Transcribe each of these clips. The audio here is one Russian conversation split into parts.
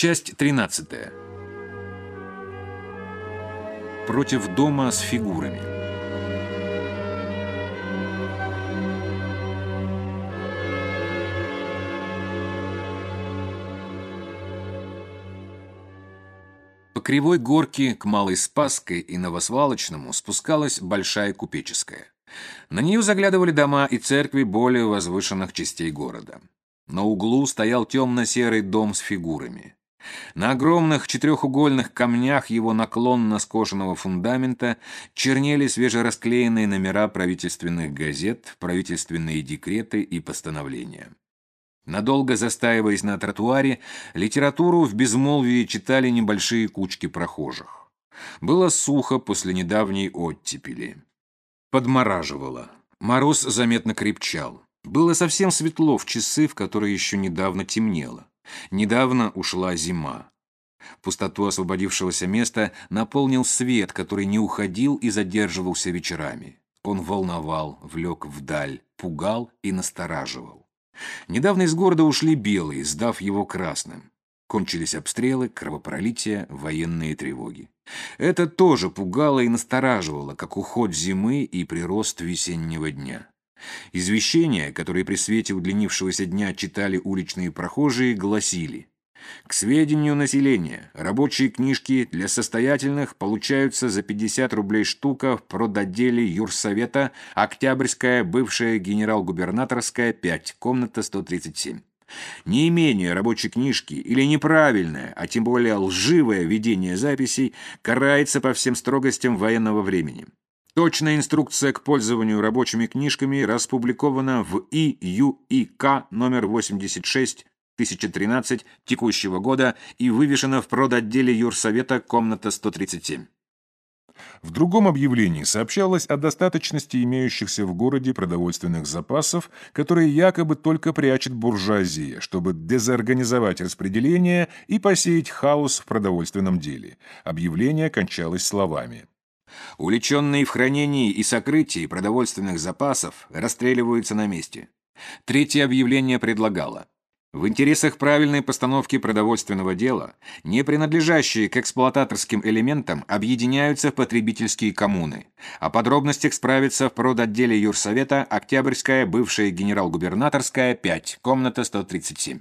Часть 13. Против дома с фигурами. По кривой горке к Малой Спасской и Новосвалочному спускалась Большая Купеческая. На нее заглядывали дома и церкви более возвышенных частей города. На углу стоял темно-серый дом с фигурами. На огромных четырехугольных камнях его наклонно скошенного фундамента чернели свежерасклеенные номера правительственных газет, правительственные декреты и постановления. Надолго застаиваясь на тротуаре, литературу в безмолвии читали небольшие кучки прохожих. Было сухо после недавней оттепели. Подмораживало. Мороз заметно крепчал. Было совсем светло в часы, в которые еще недавно темнело. Недавно ушла зима. Пустоту освободившегося места наполнил свет, который не уходил и задерживался вечерами. Он волновал, влек вдаль, пугал и настораживал. Недавно из города ушли белые, сдав его красным. Кончились обстрелы, кровопролитие, военные тревоги. Это тоже пугало и настораживало, как уход зимы и прирост весеннего дня. Извещения, которые при свете удлинившегося дня читали уличные прохожие, гласили «К сведению населения, рабочие книжки для состоятельных получаются за 50 рублей штука в продотделе Юрсовета, Октябрьская, бывшая генерал-губернаторская, 5, комната 137». Неимение рабочей книжки или неправильное, а тем более лживое ведение записей карается по всем строгостям военного времени. Точная инструкция к пользованию рабочими книжками распубликована в ИЮИК номер 86 1013 текущего года и вывешена в продотделе Юрсовета комната 137. В другом объявлении сообщалось о достаточности имеющихся в городе продовольственных запасов, которые якобы только прячет буржуазия, чтобы дезорганизовать распределение и посеять хаос в продовольственном деле. Объявление кончалось словами. Уличенные в хранении и сокрытии продовольственных запасов расстреливаются на месте. Третье объявление предлагало в интересах правильной постановки продовольственного дела, не принадлежащие к эксплуататорским элементам, объединяются в потребительские коммуны. О подробностях справится в продотделе Юрсовета Октябрьская, бывшая генерал-губернаторская, 5, комната 137.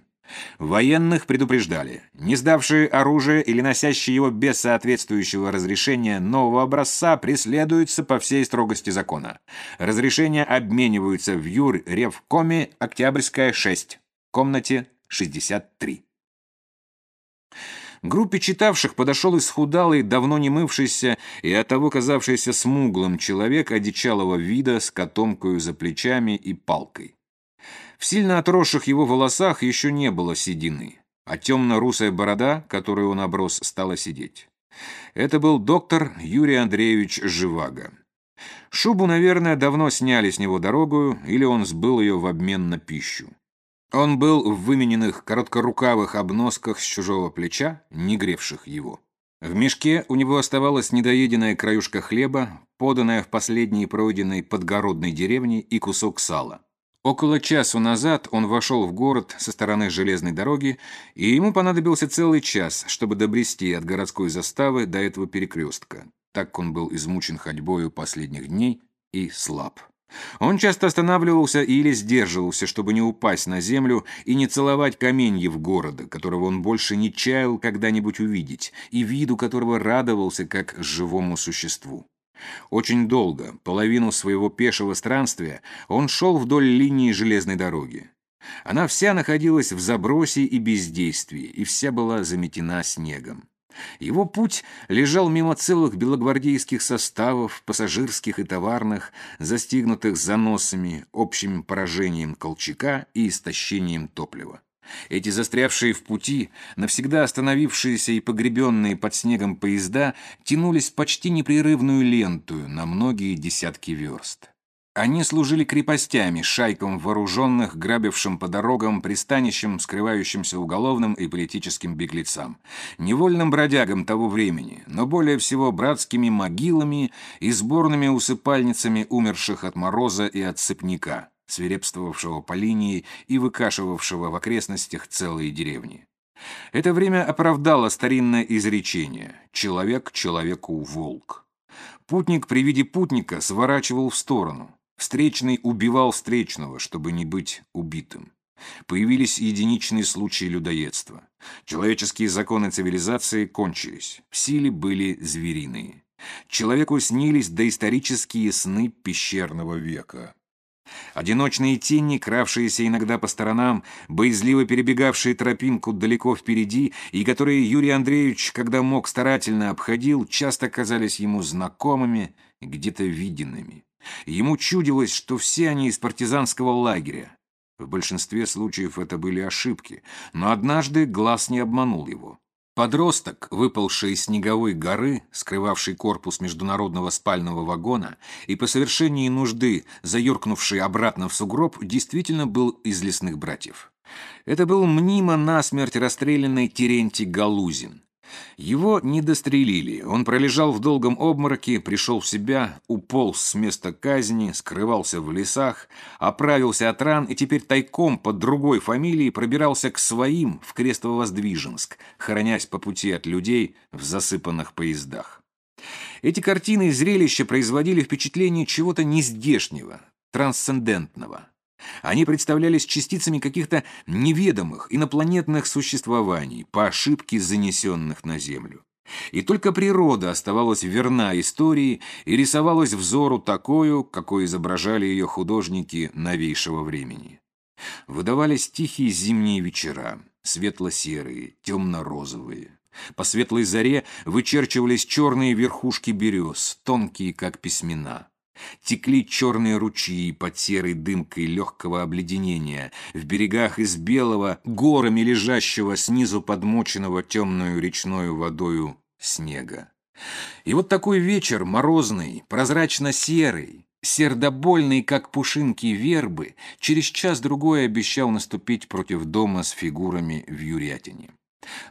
Военных предупреждали, не сдавшие оружие или носящие его без соответствующего разрешения нового образца преследуются по всей строгости закона. Разрешения обмениваются в Юр-Ревкоме Октябрьская, 6, комнате 63. Группе читавших подошел исхудалый, давно не мывшийся и оттого казавшийся смуглым человек одичалого вида с котомкою за плечами и палкой. В сильно отросших его волосах еще не было седины, а темно-русая борода, которую он оброс, стала сидеть. Это был доктор Юрий Андреевич Живаго. Шубу, наверное, давно сняли с него дорогую, или он сбыл ее в обмен на пищу. Он был в вымененных короткорукавых обносках с чужого плеча, не гревших его. В мешке у него оставалась недоеденная краюшка хлеба, поданная в последней пройденной подгородной деревне, и кусок сала. Около часу назад он вошел в город со стороны железной дороги, и ему понадобился целый час, чтобы добрести от городской заставы до этого перекрестка. Так он был измучен ходьбою последних дней и слаб. Он часто останавливался или сдерживался, чтобы не упасть на землю и не целовать каменьев города, которого он больше не чаял когда-нибудь увидеть, и виду которого радовался как живому существу. Очень долго, половину своего пешего странствия, он шел вдоль линии железной дороги. Она вся находилась в забросе и бездействии, и вся была заметена снегом. Его путь лежал мимо целых белогвардейских составов, пассажирских и товарных, застигнутых заносами, общим поражением Колчака и истощением топлива. Эти застрявшие в пути, навсегда остановившиеся и погребенные под снегом поезда тянулись почти непрерывную ленту на многие десятки верст. Они служили крепостями, шайкам вооруженных, грабившим по дорогам, пристанищем, скрывающимся уголовным и политическим беглецам, невольным бродягам того времени, но более всего братскими могилами и сборными усыпальницами умерших от мороза и от цепняка свирепствовавшего по линии и выкашивавшего в окрестностях целые деревни. Это время оправдало старинное изречение «человек человеку волк». Путник при виде путника сворачивал в сторону. Встречный убивал встречного, чтобы не быть убитым. Появились единичные случаи людоедства. Человеческие законы цивилизации кончились. В силе были звериные. Человеку снились доисторические сны пещерного века. Одиночные тени, кравшиеся иногда по сторонам, боязливо перебегавшие тропинку далеко впереди, и которые Юрий Андреевич, когда мог, старательно обходил, часто казались ему знакомыми, где-то виденными. Ему чудилось, что все они из партизанского лагеря. В большинстве случаев это были ошибки, но однажды глаз не обманул его. Подросток, выпалший из снеговой горы, скрывавший корпус международного спального вагона, и по совершении нужды заюркнувший обратно в сугроб, действительно был из лесных братьев. Это был мнимо насмерть расстрелянный Терентий Галузин. Его не дострелили. Он пролежал в долгом обмороке, пришел в себя, уполз с места казни, скрывался в лесах, оправился от ран и теперь тайком под другой фамилией пробирался к своим в Крестово-Воздвиженск, хоронясь по пути от людей в засыпанных поездах. Эти картины и зрелища производили впечатление чего-то нездешнего, трансцендентного. Они представлялись частицами каких-то неведомых инопланетных существований, по ошибке занесенных на Землю. И только природа оставалась верна истории и рисовалась взору такую, какой изображали ее художники новейшего времени. Выдавались тихие зимние вечера, светло-серые, темно-розовые. По светлой заре вычерчивались черные верхушки берез, тонкие, как письмена. Текли черные ручьи под серой дымкой легкого обледенения, в берегах из белого, горами лежащего снизу подмоченного темную речную водою снега. И вот такой вечер, морозный, прозрачно-серый, сердобольный, как пушинки вербы, через час-другой обещал наступить против дома с фигурами в Юрятине.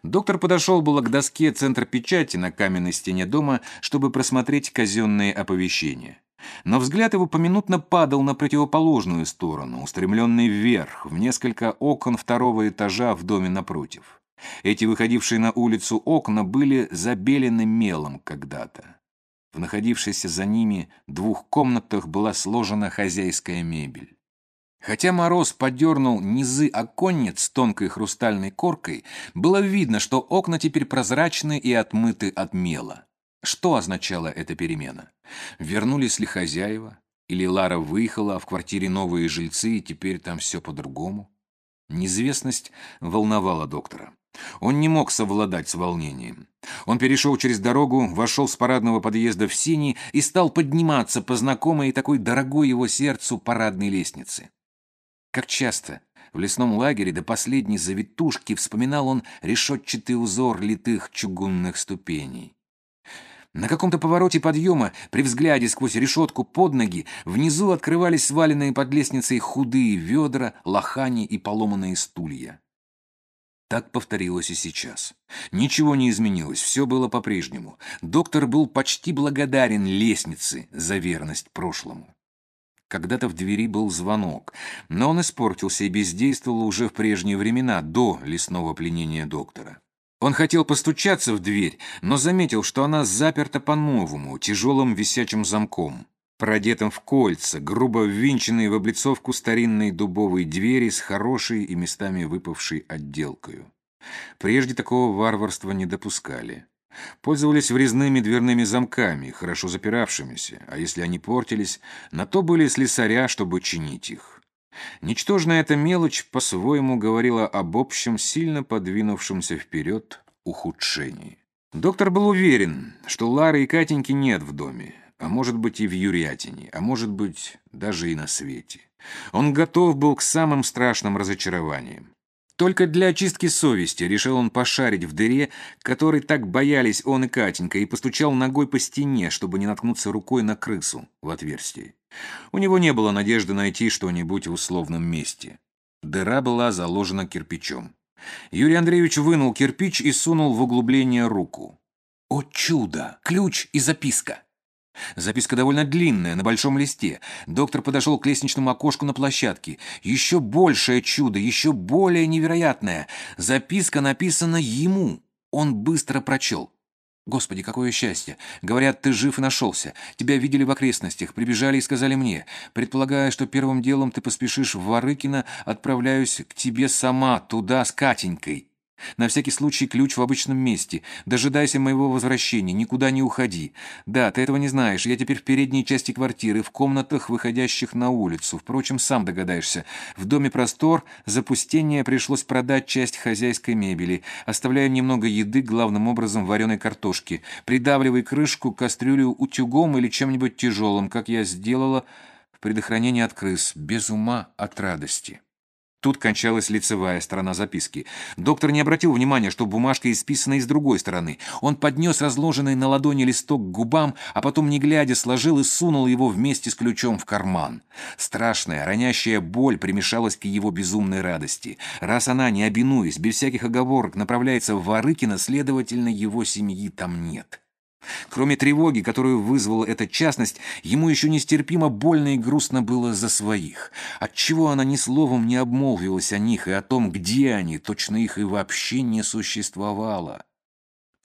Доктор подошел было к доске центра печати на каменной стене дома, чтобы просмотреть казенные оповещения. Но взгляд его поминутно падал на противоположную сторону, устремленный вверх, в несколько окон второго этажа в доме напротив. Эти выходившие на улицу окна были забелены мелом когда-то. В находившейся за ними двух комнатах была сложена хозяйская мебель. Хотя мороз подернул низы оконниц тонкой хрустальной коркой, было видно, что окна теперь прозрачны и отмыты от мела. Что означала эта перемена? Вернулись ли хозяева? Или Лара выехала, а в квартире новые жильцы, и теперь там все по-другому? Неизвестность волновала доктора. Он не мог совладать с волнением. Он перешел через дорогу, вошел с парадного подъезда в синий и стал подниматься по знакомой и такой дорогой его сердцу парадной лестнице. Как часто в лесном лагере до последней завитушки вспоминал он решетчатый узор литых чугунных ступеней. На каком-то повороте подъема, при взгляде сквозь решетку под ноги, внизу открывались сваленные под лестницей худые ведра, лохани и поломанные стулья. Так повторилось и сейчас. Ничего не изменилось, все было по-прежнему. Доктор был почти благодарен лестнице за верность прошлому. Когда-то в двери был звонок, но он испортился и бездействовал уже в прежние времена, до лесного пленения доктора. Он хотел постучаться в дверь, но заметил, что она заперта по-новому, тяжелым висячим замком, продетым в кольца, грубо ввинченные в облицовку старинной дубовой двери с хорошей и местами выпавшей отделкою. Прежде такого варварства не допускали. Пользовались врезными дверными замками, хорошо запиравшимися, а если они портились, на то были слесаря, чтобы чинить их. Ничтожная эта мелочь по-своему говорила об общем, сильно подвинувшемся вперед ухудшении. Доктор был уверен, что Лары и Катеньки нет в доме, а может быть и в Юрятине, а может быть даже и на свете. Он готов был к самым страшным разочарованиям. Только для очистки совести решил он пошарить в дыре, которой так боялись он и Катенька, и постучал ногой по стене, чтобы не наткнуться рукой на крысу в отверстии. У него не было надежды найти что-нибудь в условном месте. Дыра была заложена кирпичом. Юрий Андреевич вынул кирпич и сунул в углубление руку. О чудо! Ключ и записка! Записка довольно длинная, на большом листе. Доктор подошел к лестничному окошку на площадке. Еще большее чудо, еще более невероятное. Записка написана ему. Он быстро прочел. «Господи, какое счастье! Говорят, ты жив и нашелся. Тебя видели в окрестностях, прибежали и сказали мне. Предполагая, что первым делом ты поспешишь в Ворыкино, отправляюсь к тебе сама, туда, с Катенькой. На всякий случай ключ в обычном месте. Дожидайся моего возвращения, никуда не уходи. Да, ты этого не знаешь. Я теперь в передней части квартиры, в комнатах, выходящих на улицу. Впрочем, сам догадаешься. В доме простор, запустение пришлось продать часть хозяйской мебели. Оставляю немного еды, главным образом вареной картошки. Придавливай крышку, кастрюлю утюгом или чем-нибудь тяжелым, как я сделала в предохранении от крыс, без ума от радости. Тут кончалась лицевая сторона записки. Доктор не обратил внимания, что бумажка исписана и с другой стороны. Он поднес разложенный на ладони листок к губам, а потом, не глядя, сложил и сунул его вместе с ключом в карман. Страшная, ронящая боль примешалась к его безумной радости. Раз она, не обинуясь, без всяких оговорок, направляется в Ворыкино, следовательно, его семьи там нет. Кроме тревоги, которую вызвала эта частность, ему еще нестерпимо больно и грустно было за своих. Отчего она ни словом не обмолвилась о них и о том, где они, точно их и вообще не существовало.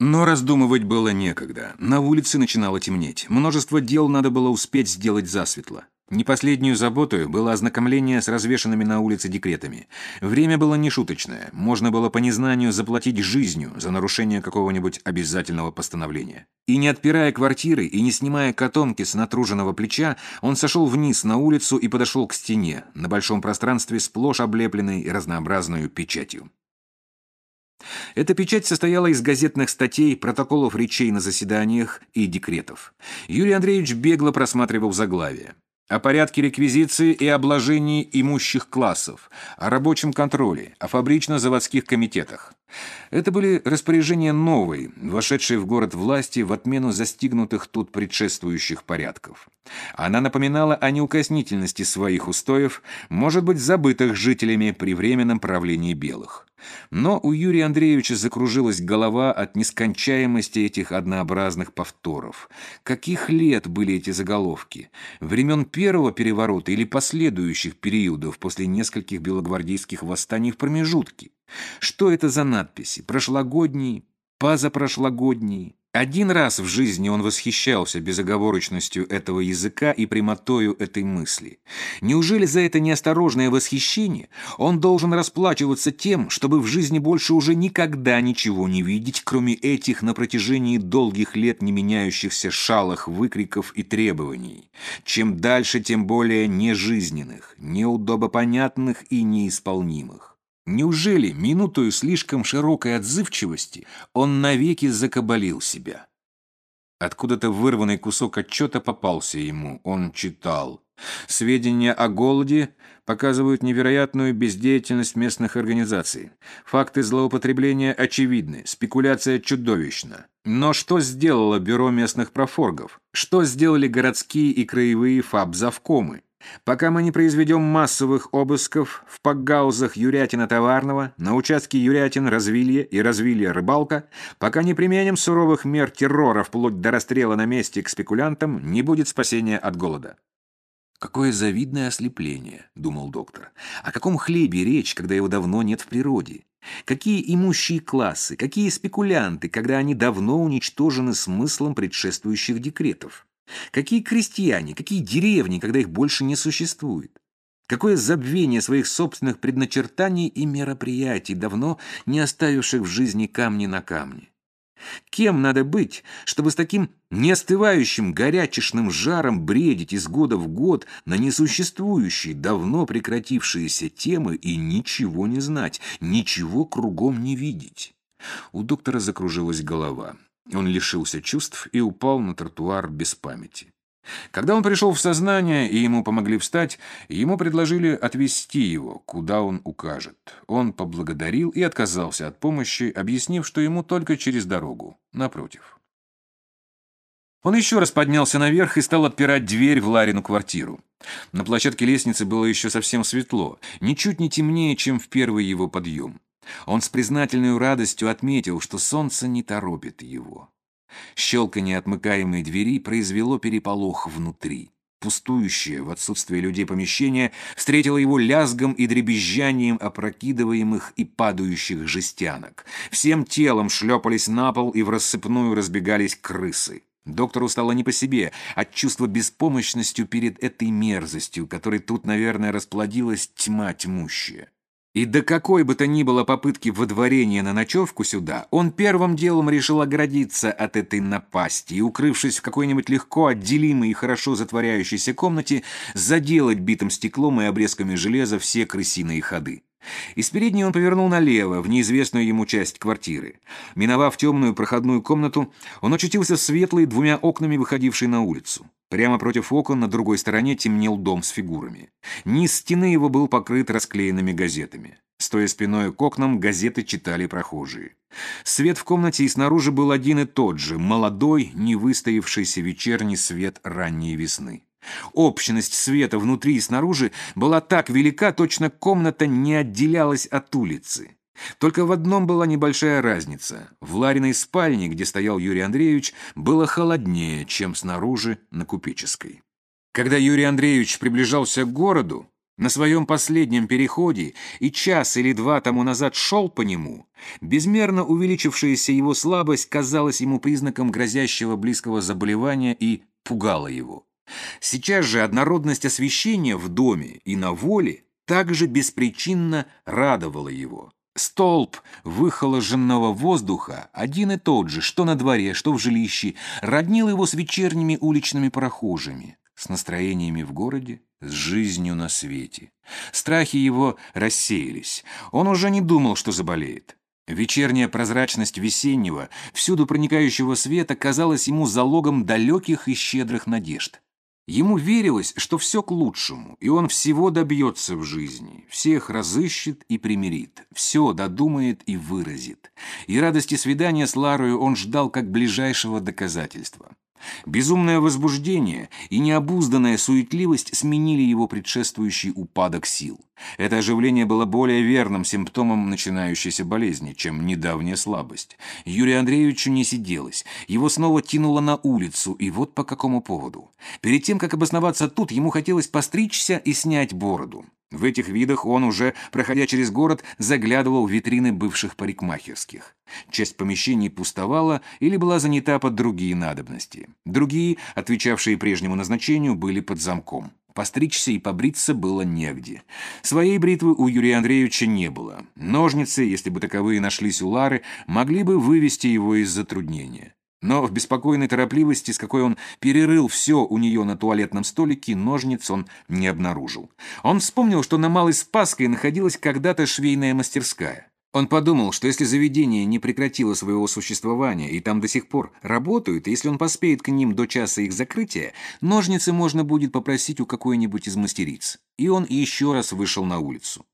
Но раздумывать было некогда. На улице начинало темнеть. Множество дел надо было успеть сделать засветло. Не последнюю заботой было ознакомление с развешанными на улице декретами. Время было нешуточное, можно было по незнанию заплатить жизнью за нарушение какого-нибудь обязательного постановления. И не отпирая квартиры, и не снимая котомки с натруженного плеча, он сошел вниз на улицу и подошел к стене, на большом пространстве сплошь облепленной разнообразную печатью. Эта печать состояла из газетных статей, протоколов речей на заседаниях и декретов. Юрий Андреевич бегло просматривал заглавие о порядке реквизиции и обложении имущих классов, о рабочем контроле, о фабрично-заводских комитетах. Это были распоряжения новой, вошедшей в город власти в отмену застигнутых тут предшествующих порядков. Она напоминала о неукоснительности своих устоев, может быть, забытых жителями при временном правлении белых. Но у Юрия Андреевича закружилась голова от нескончаемости этих однообразных повторов. Каких лет были эти заголовки? Времен первого переворота или последующих периодов после нескольких белогвардейских восстаний в промежутке? Что это за надписи? Прошлогодние? Позапрошлогодние? Один раз в жизни он восхищался безоговорочностью этого языка и прямотою этой мысли. Неужели за это неосторожное восхищение он должен расплачиваться тем, чтобы в жизни больше уже никогда ничего не видеть, кроме этих на протяжении долгих лет не меняющихся шалых выкриков и требований? Чем дальше, тем более нежизненных, неудобопонятных и неисполнимых. Неужели минутою слишком широкой отзывчивости он навеки закабалил себя? Откуда-то вырванный кусок отчета попался ему. Он читал. Сведения о голоде показывают невероятную бездеятельность местных организаций. Факты злоупотребления очевидны, спекуляция чудовищна. Но что сделало Бюро местных профоргов? Что сделали городские и краевые фабзавкомы? Пока мы не произведем массовых обысков в пакгаузах Юрятина-Товарного, на участке Юрятин-Развилье и Развилье-Рыбалка, пока не применим суровых мер террора вплоть до расстрела на месте к спекулянтам, не будет спасения от голода. «Какое завидное ослепление», — думал доктор. «О каком хлебе речь, когда его давно нет в природе? Какие имущие классы, какие спекулянты, когда они давно уничтожены смыслом предшествующих декретов?» Какие крестьяне, какие деревни, когда их больше не существует? Какое забвение своих собственных предначертаний и мероприятий, давно не оставивших в жизни камни на камне? Кем надо быть, чтобы с таким неостывающим горячечным жаром бредить из года в год на несуществующие, давно прекратившиеся темы и ничего не знать, ничего кругом не видеть? У доктора закружилась голова. Он лишился чувств и упал на тротуар без памяти. Когда он пришел в сознание и ему помогли встать, ему предложили отвезти его, куда он укажет. Он поблагодарил и отказался от помощи, объяснив, что ему только через дорогу, напротив. Он еще раз поднялся наверх и стал отпирать дверь в Ларину квартиру. На площадке лестницы было еще совсем светло, ничуть не темнее, чем в первый его подъем. Он с признательной радостью отметил, что солнце не торопит его. Щелканье отмыкаемой двери произвело переполох внутри. Пустующее в отсутствие людей помещение встретило его лязгом и дребезжанием опрокидываемых и падающих жестянок. Всем телом шлепались на пол и в рассыпную разбегались крысы. Доктору стало не по себе от чувства беспомощностью перед этой мерзостью, которой тут, наверное, расплодилась тьма тьмущая. И до какой бы то ни было попытки водворения на ночевку сюда, он первым делом решил оградиться от этой напасти и, укрывшись в какой-нибудь легко отделимой и хорошо затворяющейся комнате, заделать битым стеклом и обрезками железа все крысиные ходы. Из передней он повернул налево, в неизвестную ему часть квартиры. Миновав темную проходную комнату, он очутился в светлой двумя окнами, выходившей на улицу. Прямо против окон на другой стороне темнел дом с фигурами. Низ стены его был покрыт расклеенными газетами. Стоя спиной к окнам, газеты читали прохожие. Свет в комнате и снаружи был один и тот же, молодой, не выстоявшийся вечерний свет ранней весны. Общность света внутри и снаружи была так велика, точно комната не отделялась от улицы. Только в одном была небольшая разница. В Лариной спальне, где стоял Юрий Андреевич, было холоднее, чем снаружи на Купеческой. Когда Юрий Андреевич приближался к городу, на своем последнем переходе и час или два тому назад шел по нему, безмерно увеличившаяся его слабость казалась ему признаком грозящего близкого заболевания и пугала его. Сейчас же однородность освещения в доме и на воле также беспричинно радовала его. Столб выхоложенного воздуха, один и тот же, что на дворе, что в жилище, роднил его с вечерними уличными прохожими, с настроениями в городе, с жизнью на свете. Страхи его рассеялись. Он уже не думал, что заболеет. Вечерняя прозрачность весеннего, всюду проникающего света казалась ему залогом далеких и щедрых надежд. Ему верилось, что все к лучшему, и он всего добьется в жизни, всех разыщет и примирит, все додумает и выразит. И радости свидания с Ларою он ждал как ближайшего доказательства. Безумное возбуждение и необузданная суетливость сменили его предшествующий упадок сил. Это оживление было более верным симптомом начинающейся болезни, чем недавняя слабость. Юрию Андреевичу не сиделось. Его снова тянуло на улицу, и вот по какому поводу. Перед тем, как обосноваться тут, ему хотелось постричься и снять бороду. В этих видах он уже, проходя через город, заглядывал в витрины бывших парикмахерских. Часть помещений пустовала или была занята под другие надобности. Другие, отвечавшие прежнему назначению, были под замком. Постричься и побриться было негде. Своей бритвы у Юрия Андреевича не было. Ножницы, если бы таковые нашлись у Лары, могли бы вывести его из затруднения. Но в беспокойной торопливости, с какой он перерыл все у нее на туалетном столике, ножниц он не обнаружил. Он вспомнил, что на Малой Спасской находилась когда-то швейная мастерская. Он подумал, что если заведение не прекратило своего существования и там до сих пор работают, и если он поспеет к ним до часа их закрытия, ножницы можно будет попросить у какой-нибудь из мастериц. И он еще раз вышел на улицу.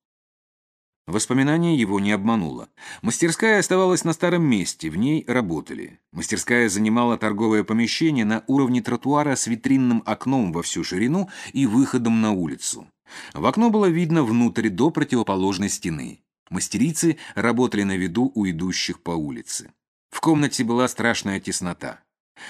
Воспоминание его не обмануло. Мастерская оставалась на старом месте, в ней работали. Мастерская занимала торговое помещение на уровне тротуара с витринным окном во всю ширину и выходом на улицу. В окно было видно внутрь до противоположной стены. Мастерицы работали на виду у идущих по улице. В комнате была страшная теснота.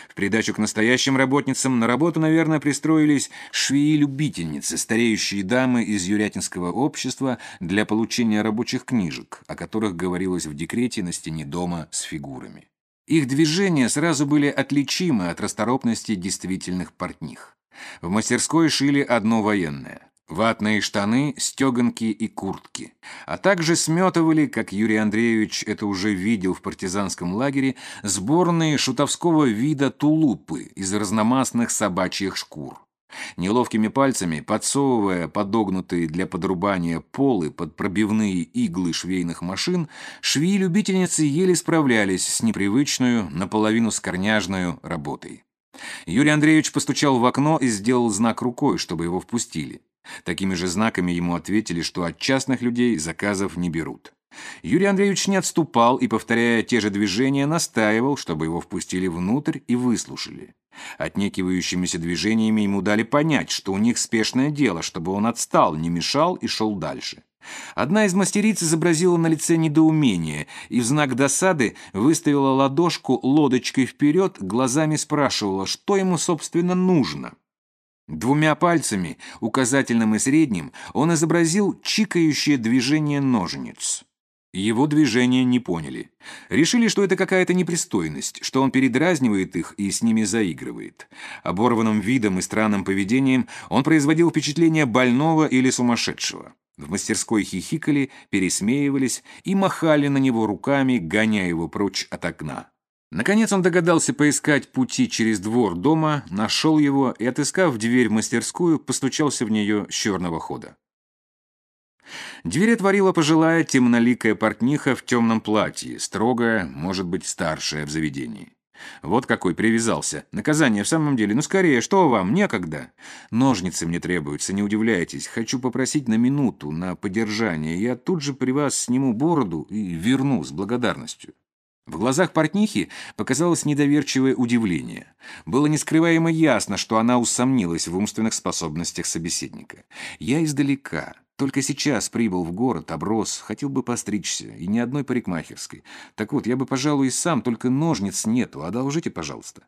В придачу к настоящим работницам на работу, наверное, пристроились швеи-любительницы, стареющие дамы из Юрятинского общества для получения рабочих книжек, о которых говорилось в декрете на стене дома с фигурами. Их движения сразу были отличимы от расторопности действительных портних. В мастерской шили одно военное. Ватные штаны, стеганки и куртки. А также сметывали, как Юрий Андреевич это уже видел в партизанском лагере, сборные шутовского вида тулупы из разномастных собачьих шкур. Неловкими пальцами, подсовывая подогнутые для подрубания полы под пробивные иглы швейных машин, швеи-любительницы еле справлялись с непривычную, наполовину скорняжную работой. Юрий Андреевич постучал в окно и сделал знак рукой, чтобы его впустили. Такими же знаками ему ответили, что от частных людей заказов не берут. Юрий Андреевич не отступал и, повторяя те же движения, настаивал, чтобы его впустили внутрь и выслушали. Отнекивающимися движениями ему дали понять, что у них спешное дело, чтобы он отстал, не мешал и шел дальше. Одна из мастериц изобразила на лице недоумение и в знак досады выставила ладошку лодочкой вперед, глазами спрашивала, что ему, собственно, нужно. Двумя пальцами, указательным и средним, он изобразил чикающее движение ножниц. Его движения не поняли. Решили, что это какая-то непристойность, что он передразнивает их и с ними заигрывает. Оборванным видом и странным поведением он производил впечатление больного или сумасшедшего. В мастерской хихикали, пересмеивались и махали на него руками, гоняя его прочь от окна. Наконец он догадался поискать пути через двор дома, нашел его и, отыскав дверь в мастерскую, постучался в нее с черного хода. Дверь отворила пожилая темноликая портниха в темном платье, строгая, может быть, старшая в заведении. Вот какой привязался. Наказание в самом деле. Ну, скорее, что вам? Некогда. Ножницы мне требуются, не удивляйтесь. Хочу попросить на минуту, на подержание. Я тут же при вас сниму бороду и верну с благодарностью. В глазах портнихи показалось недоверчивое удивление. Было нескрываемо ясно, что она усомнилась в умственных способностях собеседника. «Я издалека. Только сейчас прибыл в город, оброс, хотел бы постричься, и ни одной парикмахерской. Так вот, я бы, пожалуй, и сам, только ножниц нету. Одолжите, пожалуйста».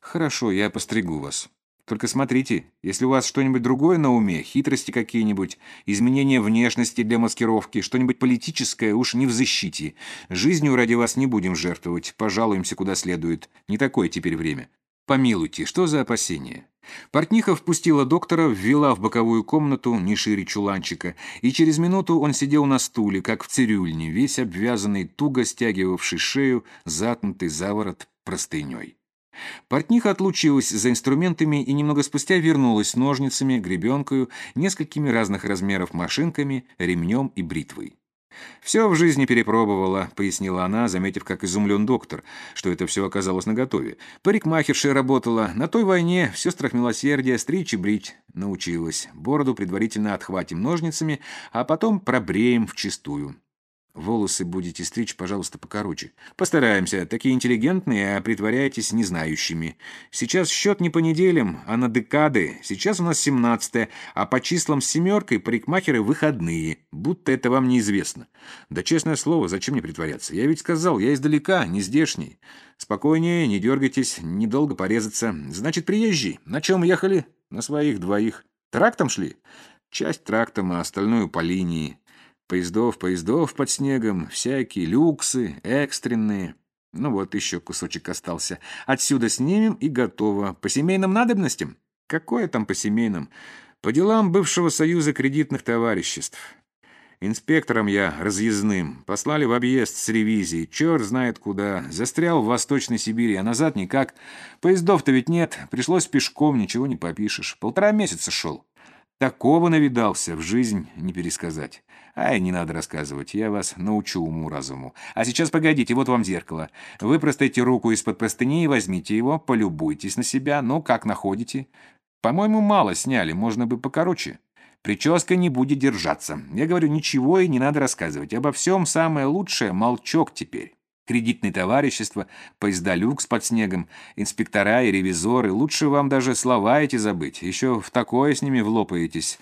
«Хорошо, я постригу вас. Только смотрите, если у вас что-нибудь другое на уме, хитрости какие-нибудь, изменения внешности для маскировки, что-нибудь политическое, уж не в защите. Жизнью ради вас не будем жертвовать, пожалуемся куда следует. Не такое теперь время. Помилуйте, что за опасения? Портниха впустила доктора, ввела в боковую комнату, не шире чуланчика, и через минуту он сидел на стуле, как в цирюльне, весь обвязанный, туго стягивавший шею, затнутый заворот простыней. Портниха отлучилась за инструментами и немного спустя вернулась с ножницами, гребенкою, несколькими разных размеров машинками, ремнем и бритвой. «Все в жизни перепробовала», — пояснила она, заметив, как изумлен доктор, что это все оказалось наготове. «Парикмахершей работала. На той войне в сестрах милосердия стричь и брить научилась. Бороду предварительно отхватим ножницами, а потом пробреем вчистую. Волосы будете стричь, пожалуйста, покороче. Постараемся. Такие интеллигентные, а притворяйтесь незнающими. Сейчас счет не по неделям, а на декады. Сейчас у нас семнадцатое, а по числам с семеркой парикмахеры выходные. Будто это вам неизвестно. Да честное слово, зачем мне притворяться? Я ведь сказал, я издалека, не здешний. Спокойнее, не дергайтесь, недолго порезаться. Значит, приезжий. На чем ехали? На своих двоих. Трактом шли? Часть трактом, а остальную по линии. Поездов, поездов под снегом, всякие люксы, экстренные. Ну вот еще кусочек остался. Отсюда снимем и готово. По семейным надобностям? Какое там по семейным? По делам бывшего союза кредитных товариществ. Инспектором я разъездным. Послали в объезд с ревизией. Черт знает куда. Застрял в Восточной Сибири, а назад никак. Поездов-то ведь нет. Пришлось пешком, ничего не попишешь. Полтора месяца шел. Такого навидался, в жизнь не пересказать. Ай, не надо рассказывать, я вас научу уму-разуму. А сейчас погодите, вот вам зеркало. Вы простите руку из-под простыни и возьмите его, полюбуйтесь на себя. Ну, как находите? По-моему, мало сняли, можно бы покороче. Прическа не будет держаться. Я говорю, ничего и не надо рассказывать. Обо всем самое лучшее — молчок теперь кредитные товарищества, поезда люкс под снегом, инспектора и ревизоры. Лучше вам даже слова эти забыть. Еще в такое с ними влопаетесь.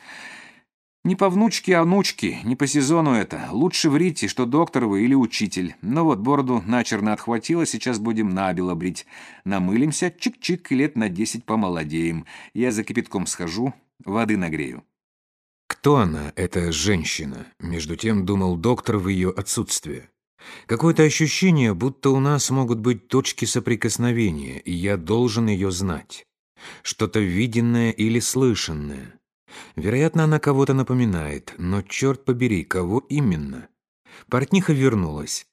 Не по внучке, а внучке, не по сезону это. Лучше врите, что доктор вы или учитель. Ну вот, бороду начерно отхватило, сейчас будем набело брить. Намылимся, чик-чик, лет на десять помолодеем. Я за кипятком схожу, воды нагрею. Кто она, эта женщина? Между тем думал доктор в ее отсутствие. Какое-то ощущение, будто у нас могут быть точки соприкосновения, и я должен ее знать. Что-то виденное или слышанное. Вероятно, она кого-то напоминает, но черт побери, кого именно? Портниха вернулась.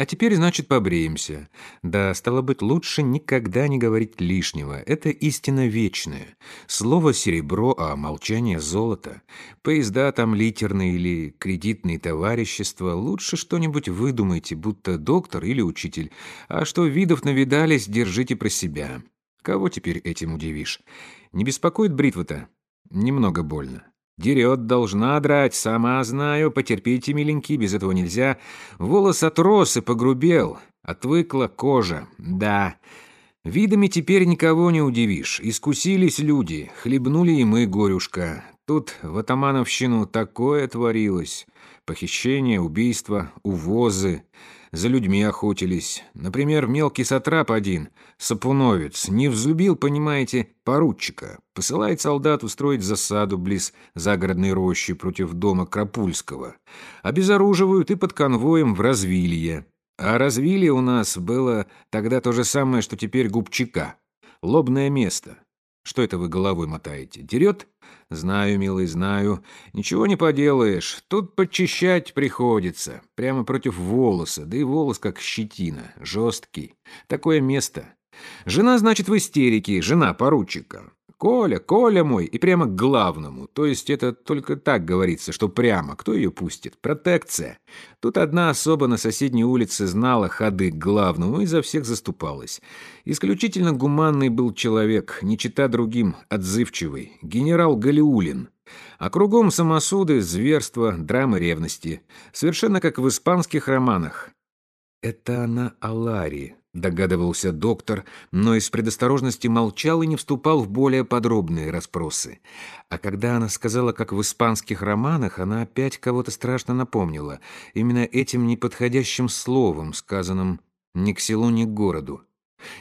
А теперь, значит, побреемся. Да, стало быть, лучше никогда не говорить лишнего. Это истина вечная. Слово серебро, а молчание золото. Поезда там литерные или кредитные товарищества. Лучше что-нибудь выдумайте, будто доктор или учитель. А что видов навидались, держите про себя. Кого теперь этим удивишь? Не беспокоит бритва-то? Немного больно. Дерет, должна драть, сама знаю. Потерпите, миленький, без этого нельзя. Волос отрос и погрубел. Отвыкла кожа. Да. Видами теперь никого не удивишь. Искусились люди, хлебнули и мы, горюшка. Тут в Атамановщину такое творилось. Похищение, убийства, увозы. За людьми охотились. Например, мелкий сатрап один, сапуновец, не взлюбил, понимаете, поручика. Посылает солдат устроить засаду близ загородной рощи против дома Крапульского. Обезоруживают и под конвоем в развилье. А развилье у нас было тогда то же самое, что теперь губчика. Лобное место. Что это вы головой мотаете? Дерет? Знаю, милый, знаю. Ничего не поделаешь. Тут подчищать приходится. Прямо против волоса. Да и волос как щетина. Жесткий. Такое место. Жена, значит, в истерике. Жена поручика. Коля, Коля мой, и прямо к главному. То есть это только так говорится, что прямо. Кто ее пустит? Протекция. Тут одна особа на соседней улице знала ходы к главному и за всех заступалась. Исключительно гуманный был человек, не чита другим, отзывчивый. Генерал Галиулин. А кругом самосуды, зверства, драмы ревности. Совершенно как в испанских романах. Это она Алари, догадывался доктор, но из предосторожности молчал и не вступал в более подробные расспросы. А когда она сказала, как в испанских романах, она опять кого-то страшно напомнила, именно этим неподходящим словом, сказанным ни к селу, ни к городу.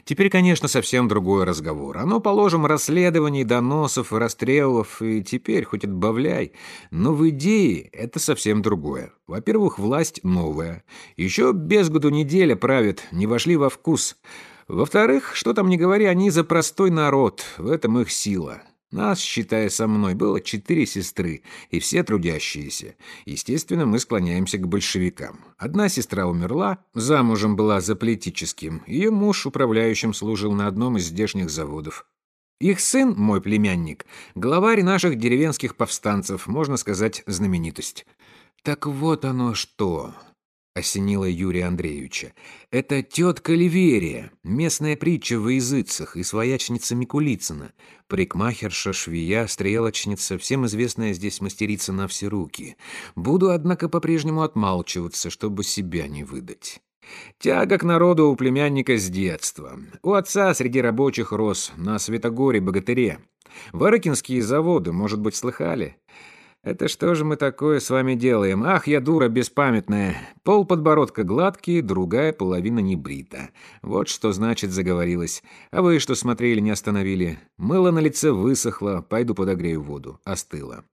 Теперь, конечно, совсем другой разговор. Оно, положим, расследований, доносов, расстрелов, и теперь хоть отбавляй. Но в идее это совсем другое. Во-первых, власть новая. Еще без году неделя правят, не вошли во вкус. Во-вторых, что там не говори, они за простой народ, в этом их сила. Нас, считая со мной, было четыре сестры, и все трудящиеся. Естественно, мы склоняемся к большевикам. Одна сестра умерла, замужем была за политическим, ее муж управляющим служил на одном из здешних заводов. Их сын, мой племянник, главарь наших деревенских повстанцев, можно сказать, знаменитость. Так вот оно что осенила Юрия Андреевича. «Это тетка Ливерия, местная притча в языцах и своячница Микулицына, парикмахерша, швея, стрелочница, всем известная здесь мастерица на все руки. Буду, однако, по-прежнему отмалчиваться, чтобы себя не выдать». Тяга к народу у племянника с детства. У отца среди рабочих рос на Светогоре-богатыре. Варыкинские заводы, может быть, слыхали? Это что же мы такое с вами делаем? Ах, я дура беспамятная. Пол подбородка гладкий, другая половина не брита. Вот что значит заговорилась. А вы что смотрели, не остановили? Мыло на лице высохло, пойду подогрею воду. Остыло.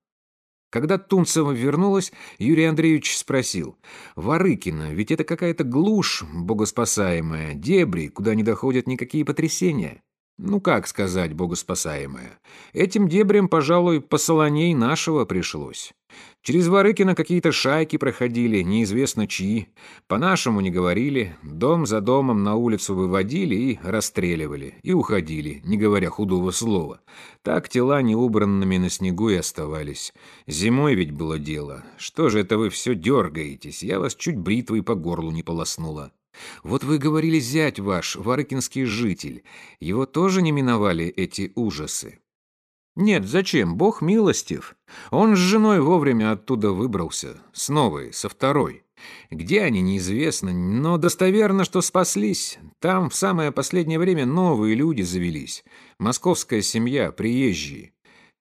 Когда Тунцева вернулась, Юрий Андреевич спросил. «Варыкина, ведь это какая-то глушь богоспасаемая, дебри, куда не доходят никакие потрясения». Ну, как сказать, богоспасаемая. Этим дебрям, пожалуй, посолоней нашего пришлось. Через Варыкина какие-то шайки проходили, неизвестно чьи. По-нашему не говорили, дом за домом на улицу выводили и расстреливали, и уходили, не говоря худого слова. Так тела неубранными на снегу и оставались. Зимой ведь было дело. Что же это вы все дергаетесь? Я вас чуть бритвой по горлу не полоснула. Вот вы говорили, зять ваш, варыкинский житель. Его тоже не миновали эти ужасы? Нет, зачем? Бог милостив. Он с женой вовремя оттуда выбрался. С новой, со второй. Где они, неизвестно, но достоверно, что спаслись. Там в самое последнее время новые люди завелись. Московская семья, приезжие.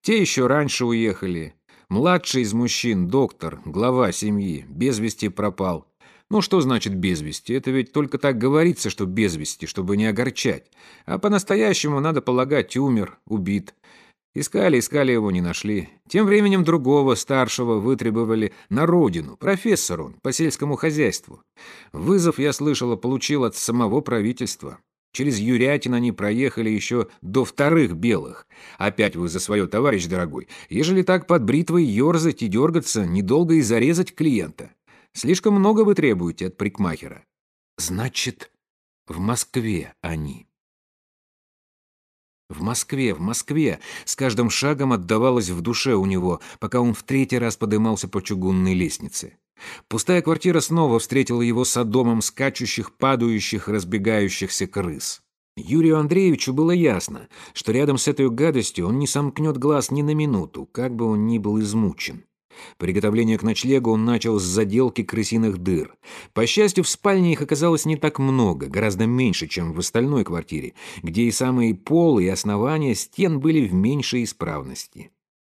Те еще раньше уехали. Младший из мужчин, доктор, глава семьи, без вести пропал. Ну что значит без вести? Это ведь только так говорится, что без вести, чтобы не огорчать. А по-настоящему, надо полагать, умер, убит. Искали, искали его, не нашли. Тем временем другого, старшего, вытребовали на родину, профессор он, по сельскому хозяйству. Вызов, я слышала, получил от самого правительства. Через Юрятин они проехали еще до вторых белых. Опять вы за свое, товарищ дорогой. Ежели так под бритвой ерзать и дергаться, недолго и зарезать клиента. Слишком много вы требуете от прикмахера. Значит, в Москве они. В Москве, в Москве. С каждым шагом отдавалось в душе у него, пока он в третий раз подымался по чугунной лестнице. Пустая квартира снова встретила его садомом скачущих, падающих, разбегающихся крыс. Юрию Андреевичу было ясно, что рядом с этой гадостью он не сомкнет глаз ни на минуту, как бы он ни был измучен. Приготовление к ночлегу он начал с заделки крысиных дыр. По счастью, в спальне их оказалось не так много, гораздо меньше, чем в остальной квартире, где и самые полы и основания стен были в меньшей исправности.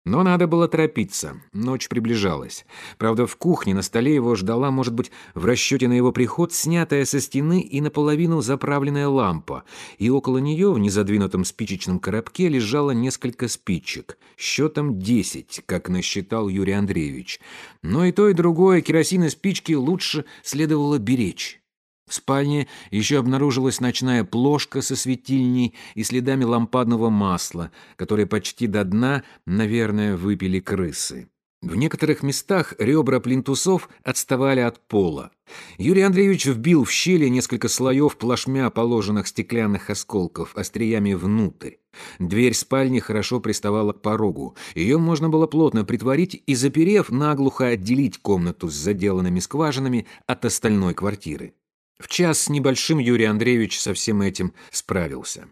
Но надо было торопиться, ночь приближалась. Правда, в кухне на столе его ждала, может быть, в расчете на его приход, снятая со стены и наполовину заправленная лампа, и около нее в незадвинутом спичечном коробке лежало несколько спичек, счетом десять, как насчитал Юрий Андреевич. Но и то, и другое керосин и спички лучше следовало беречь. В спальне еще обнаружилась ночная плошка со светильней и следами лампадного масла, которые почти до дна, наверное, выпили крысы. В некоторых местах ребра плинтусов отставали от пола. Юрий Андреевич вбил в щели несколько слоев плашмя положенных стеклянных осколков остриями внутрь. Дверь спальни хорошо приставала к порогу. Ее можно было плотно притворить и, заперев, наглухо отделить комнату с заделанными скважинами от остальной квартиры. В час с небольшим Юрий Андреевич со всем этим справился.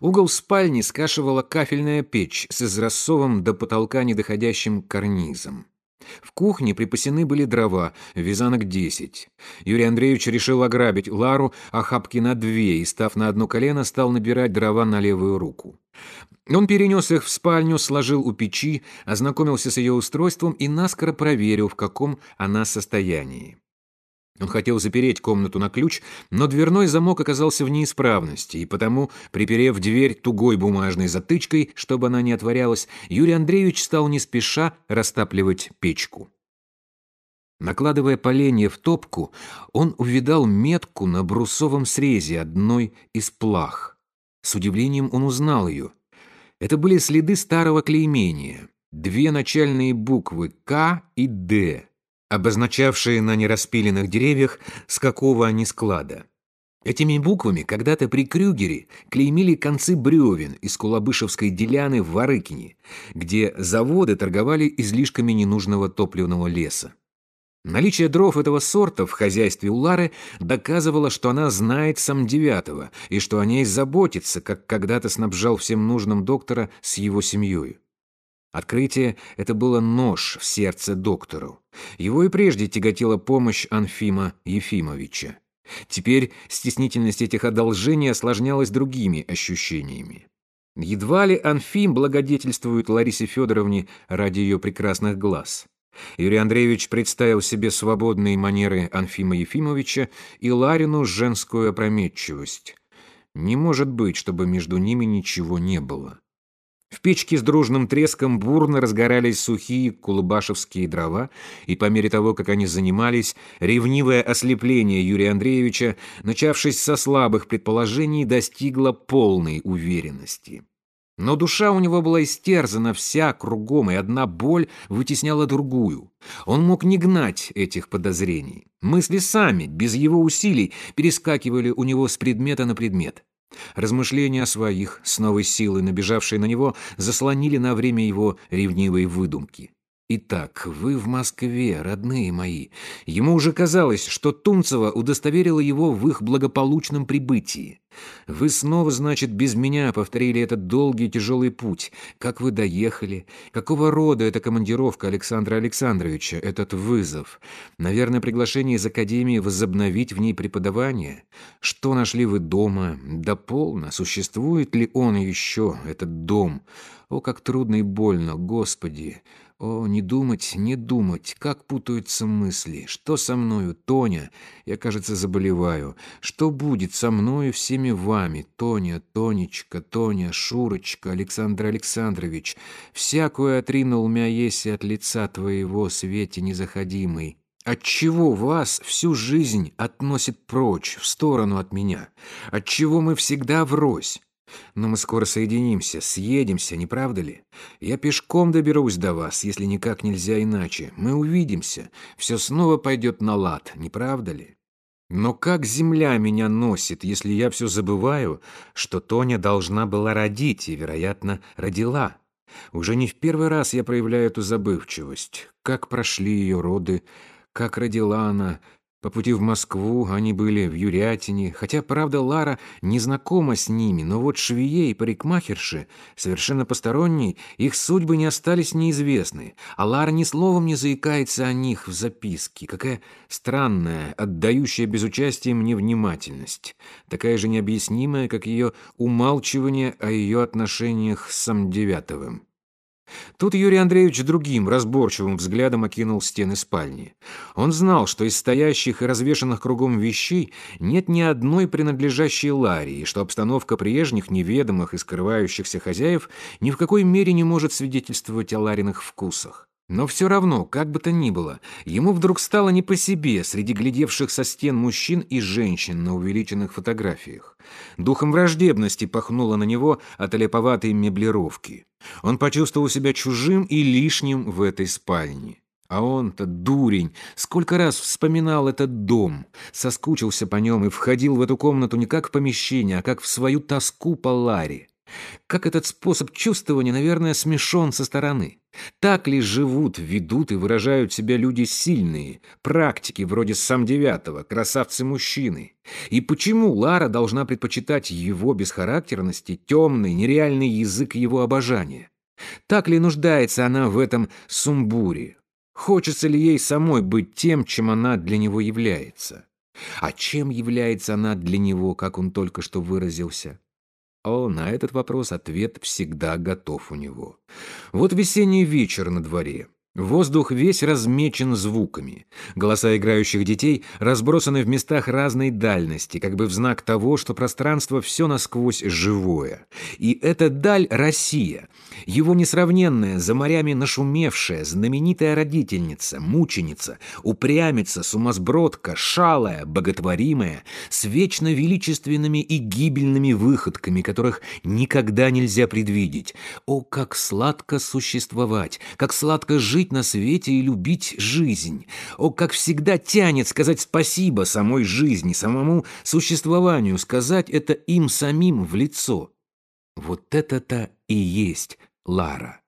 Угол спальни скашивала кафельная печь с израссовым до потолка недоходящим карнизом. В кухне припасены были дрова, вязанок десять. Юрий Андреевич решил ограбить Лару охапки на две и, став на одно колено, стал набирать дрова на левую руку. Он перенес их в спальню, сложил у печи, ознакомился с ее устройством и наскоро проверил, в каком она состоянии. Он хотел запереть комнату на ключ, но дверной замок оказался в неисправности, и потому, приперев дверь тугой бумажной затычкой, чтобы она не отворялась, Юрий Андреевич стал не спеша растапливать печку. Накладывая поленья в топку, он увидал метку на брусовом срезе одной из плах. С удивлением он узнал ее. Это были следы старого клеймения. Две начальные буквы «К» и «Д», обозначавшие на нераспиленных деревьях, с какого они склада. Этими буквами когда-то при Крюгере клеймили концы бревен из Кулабышевской деляны в Варыкине, где заводы торговали излишками ненужного топливного леса. Наличие дров этого сорта в хозяйстве Улары доказывало, что она знает сам девятого и что о ней заботится, как когда-то снабжал всем нужным доктора с его семьей. Открытие — это было нож в сердце доктору. Его и прежде тяготила помощь Анфима Ефимовича. Теперь стеснительность этих одолжений осложнялась другими ощущениями. Едва ли Анфим благодетельствует Ларисе Федоровне ради ее прекрасных глаз. Юрий Андреевич представил себе свободные манеры Анфима Ефимовича и Ларину женскую опрометчивость. Не может быть, чтобы между ними ничего не было. В печке с дружным треском бурно разгорались сухие кулыбашевские дрова, и по мере того, как они занимались, ревнивое ослепление Юрия Андреевича, начавшись со слабых предположений, достигло полной уверенности. Но душа у него была истерзана вся кругом, и одна боль вытесняла другую. Он мог не гнать этих подозрений. Мысли сами, без его усилий, перескакивали у него с предмета на предмет. Размышления о своих, с новой силой набежавшей на него, заслонили на время его ревнивой выдумки. Итак, вы в Москве, родные мои. Ему уже казалось, что Тунцева удостоверила его в их благополучном прибытии. Вы снова, значит, без меня повторили этот долгий тяжелый путь. Как вы доехали? Какого рода эта командировка Александра Александровича, этот вызов? Наверное, приглашение из Академии возобновить в ней преподавание? Что нашли вы дома? Да полно. Существует ли он еще, этот дом? О, как трудно и больно, Господи! О, не думать, не думать, как путаются мысли. Что со мною, Тоня? Я, кажется, заболеваю. Что будет со мною всеми вами, Тоня, Тонечка, Тоня, Шурочка, Александр Александрович? Всякую отринул мя еси от лица твоего, свете незаходимый. Отчего вас всю жизнь относит прочь, в сторону от меня? Отчего мы всегда врозь? Но мы скоро соединимся, съедемся, не правда ли? Я пешком доберусь до вас, если никак нельзя иначе. Мы увидимся. Все снова пойдет на лад, не правда ли? Но как земля меня носит, если я все забываю, что Тоня должна была родить и, вероятно, родила? Уже не в первый раз я проявляю эту забывчивость. Как прошли ее роды, как родила она, По пути в Москву они были в Юрятине, хотя, правда, Лара не знакома с ними, но вот швее и парикмахерши, совершенно посторонние, их судьбы не остались неизвестны, а Лара ни словом не заикается о них в записке. Какая странная, отдающая безучастием невнимательность, такая же необъяснимая, как ее умалчивание о ее отношениях с Самдевятовым. Тут Юрий Андреевич другим, разборчивым взглядом окинул стены спальни. Он знал, что из стоящих и развешанных кругом вещей нет ни одной принадлежащей Ларе, и что обстановка прежних, неведомых и скрывающихся хозяев ни в какой мере не может свидетельствовать о Лариных вкусах. Но все равно, как бы то ни было, ему вдруг стало не по себе среди глядевших со стен мужчин и женщин на увеличенных фотографиях. Духом враждебности пахнуло на него от олеповатой меблировки. Он почувствовал себя чужим и лишним в этой спальне. А он-то, дурень, сколько раз вспоминал этот дом, соскучился по нем и входил в эту комнату не как в помещение, а как в свою тоску по Ларе. Как этот способ чувствования, наверное, смешон со стороны. Так ли живут, ведут и выражают себя люди сильные, практики вроде сам девятого, красавцы-мужчины? И почему Лара должна предпочитать его бесхарактерности, темный, нереальный язык его обожания? Так ли нуждается она в этом сумбуре? Хочется ли ей самой быть тем, чем она для него является? А чем является она для него, как он только что выразился? О, на этот вопрос ответ всегда готов у него. Вот весенний вечер на дворе. Воздух весь размечен звуками. Голоса играющих детей разбросаны в местах разной дальности, как бы в знак того, что пространство все насквозь живое. И эта даль — Россия, его несравненная, за морями нашумевшая, знаменитая родительница, мученица, упрямица, сумасбродка, шалая, боготворимая, с вечно величественными и гибельными выходками, которых никогда нельзя предвидеть. О, как сладко существовать, как сладко жить, жить на свете и любить жизнь. О, как всегда тянет сказать спасибо самой жизни, самому существованию, сказать это им самим в лицо. Вот это-то и есть Лара.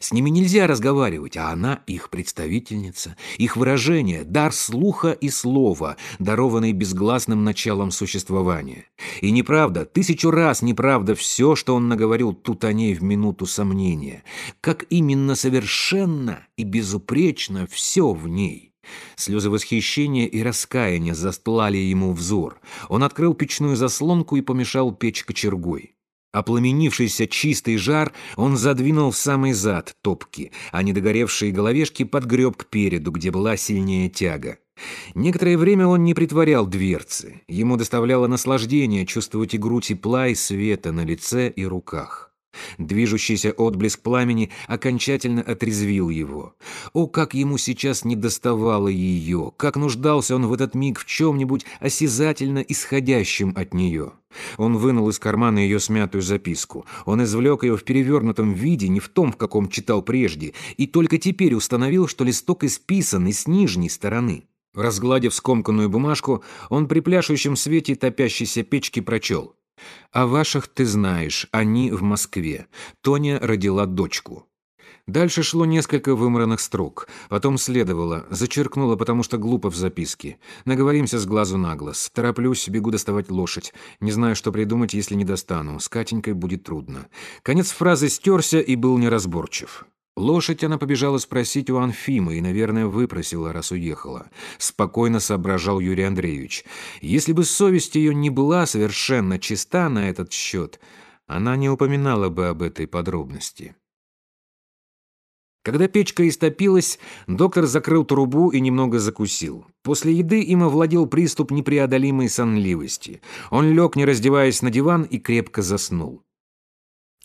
С ними нельзя разговаривать, а она их представительница, их выражение, дар слуха и слова, дарованный безгласным началом существования. И неправда, тысячу раз неправда все, что он наговорил тут о ней в минуту сомнения. Как именно совершенно и безупречно все в ней. Слезы восхищения и раскаяния застлали ему взор. Он открыл печную заслонку и помешал печь кочергой. Опламенившийся чистый жар он задвинул в самый зад топки, а недогоревшие головешки подгреб к переду, где была сильнее тяга. Некоторое время он не притворял дверцы. Ему доставляло наслаждение чувствовать игру тепла и света на лице и руках. Движущийся отблеск пламени окончательно отрезвил его. О, как ему сейчас недоставало ее, как нуждался он в этот миг в чем-нибудь осязательно исходящем от нее. Он вынул из кармана ее смятую записку. Он извлек ее в перевернутом виде, не в том, в каком читал прежде, и только теперь установил, что листок исписан и с нижней стороны. Разгладив скомканную бумажку, он при пляшущем свете топящейся печки прочел. О ваших ты знаешь, они в Москве. Тоня родила дочку. Дальше шло несколько вымранных строк. Потом следовало. Зачеркнула, потому что глупо в записке. Наговоримся с глазу на глаз. Тороплюсь, бегу доставать лошадь. Не знаю, что придумать, если не достану. С Катенькой будет трудно. Конец фразы стерся и был неразборчив. Лошадь она побежала спросить у Анфимы и, наверное, выпросила, раз уехала. Спокойно соображал Юрий Андреевич. Если бы совесть ее не была совершенно чиста на этот счет, она не упоминала бы об этой подробности. Когда печка истопилась, доктор закрыл трубу и немного закусил. После еды им овладел приступ непреодолимой сонливости. Он лег, не раздеваясь на диван, и крепко заснул.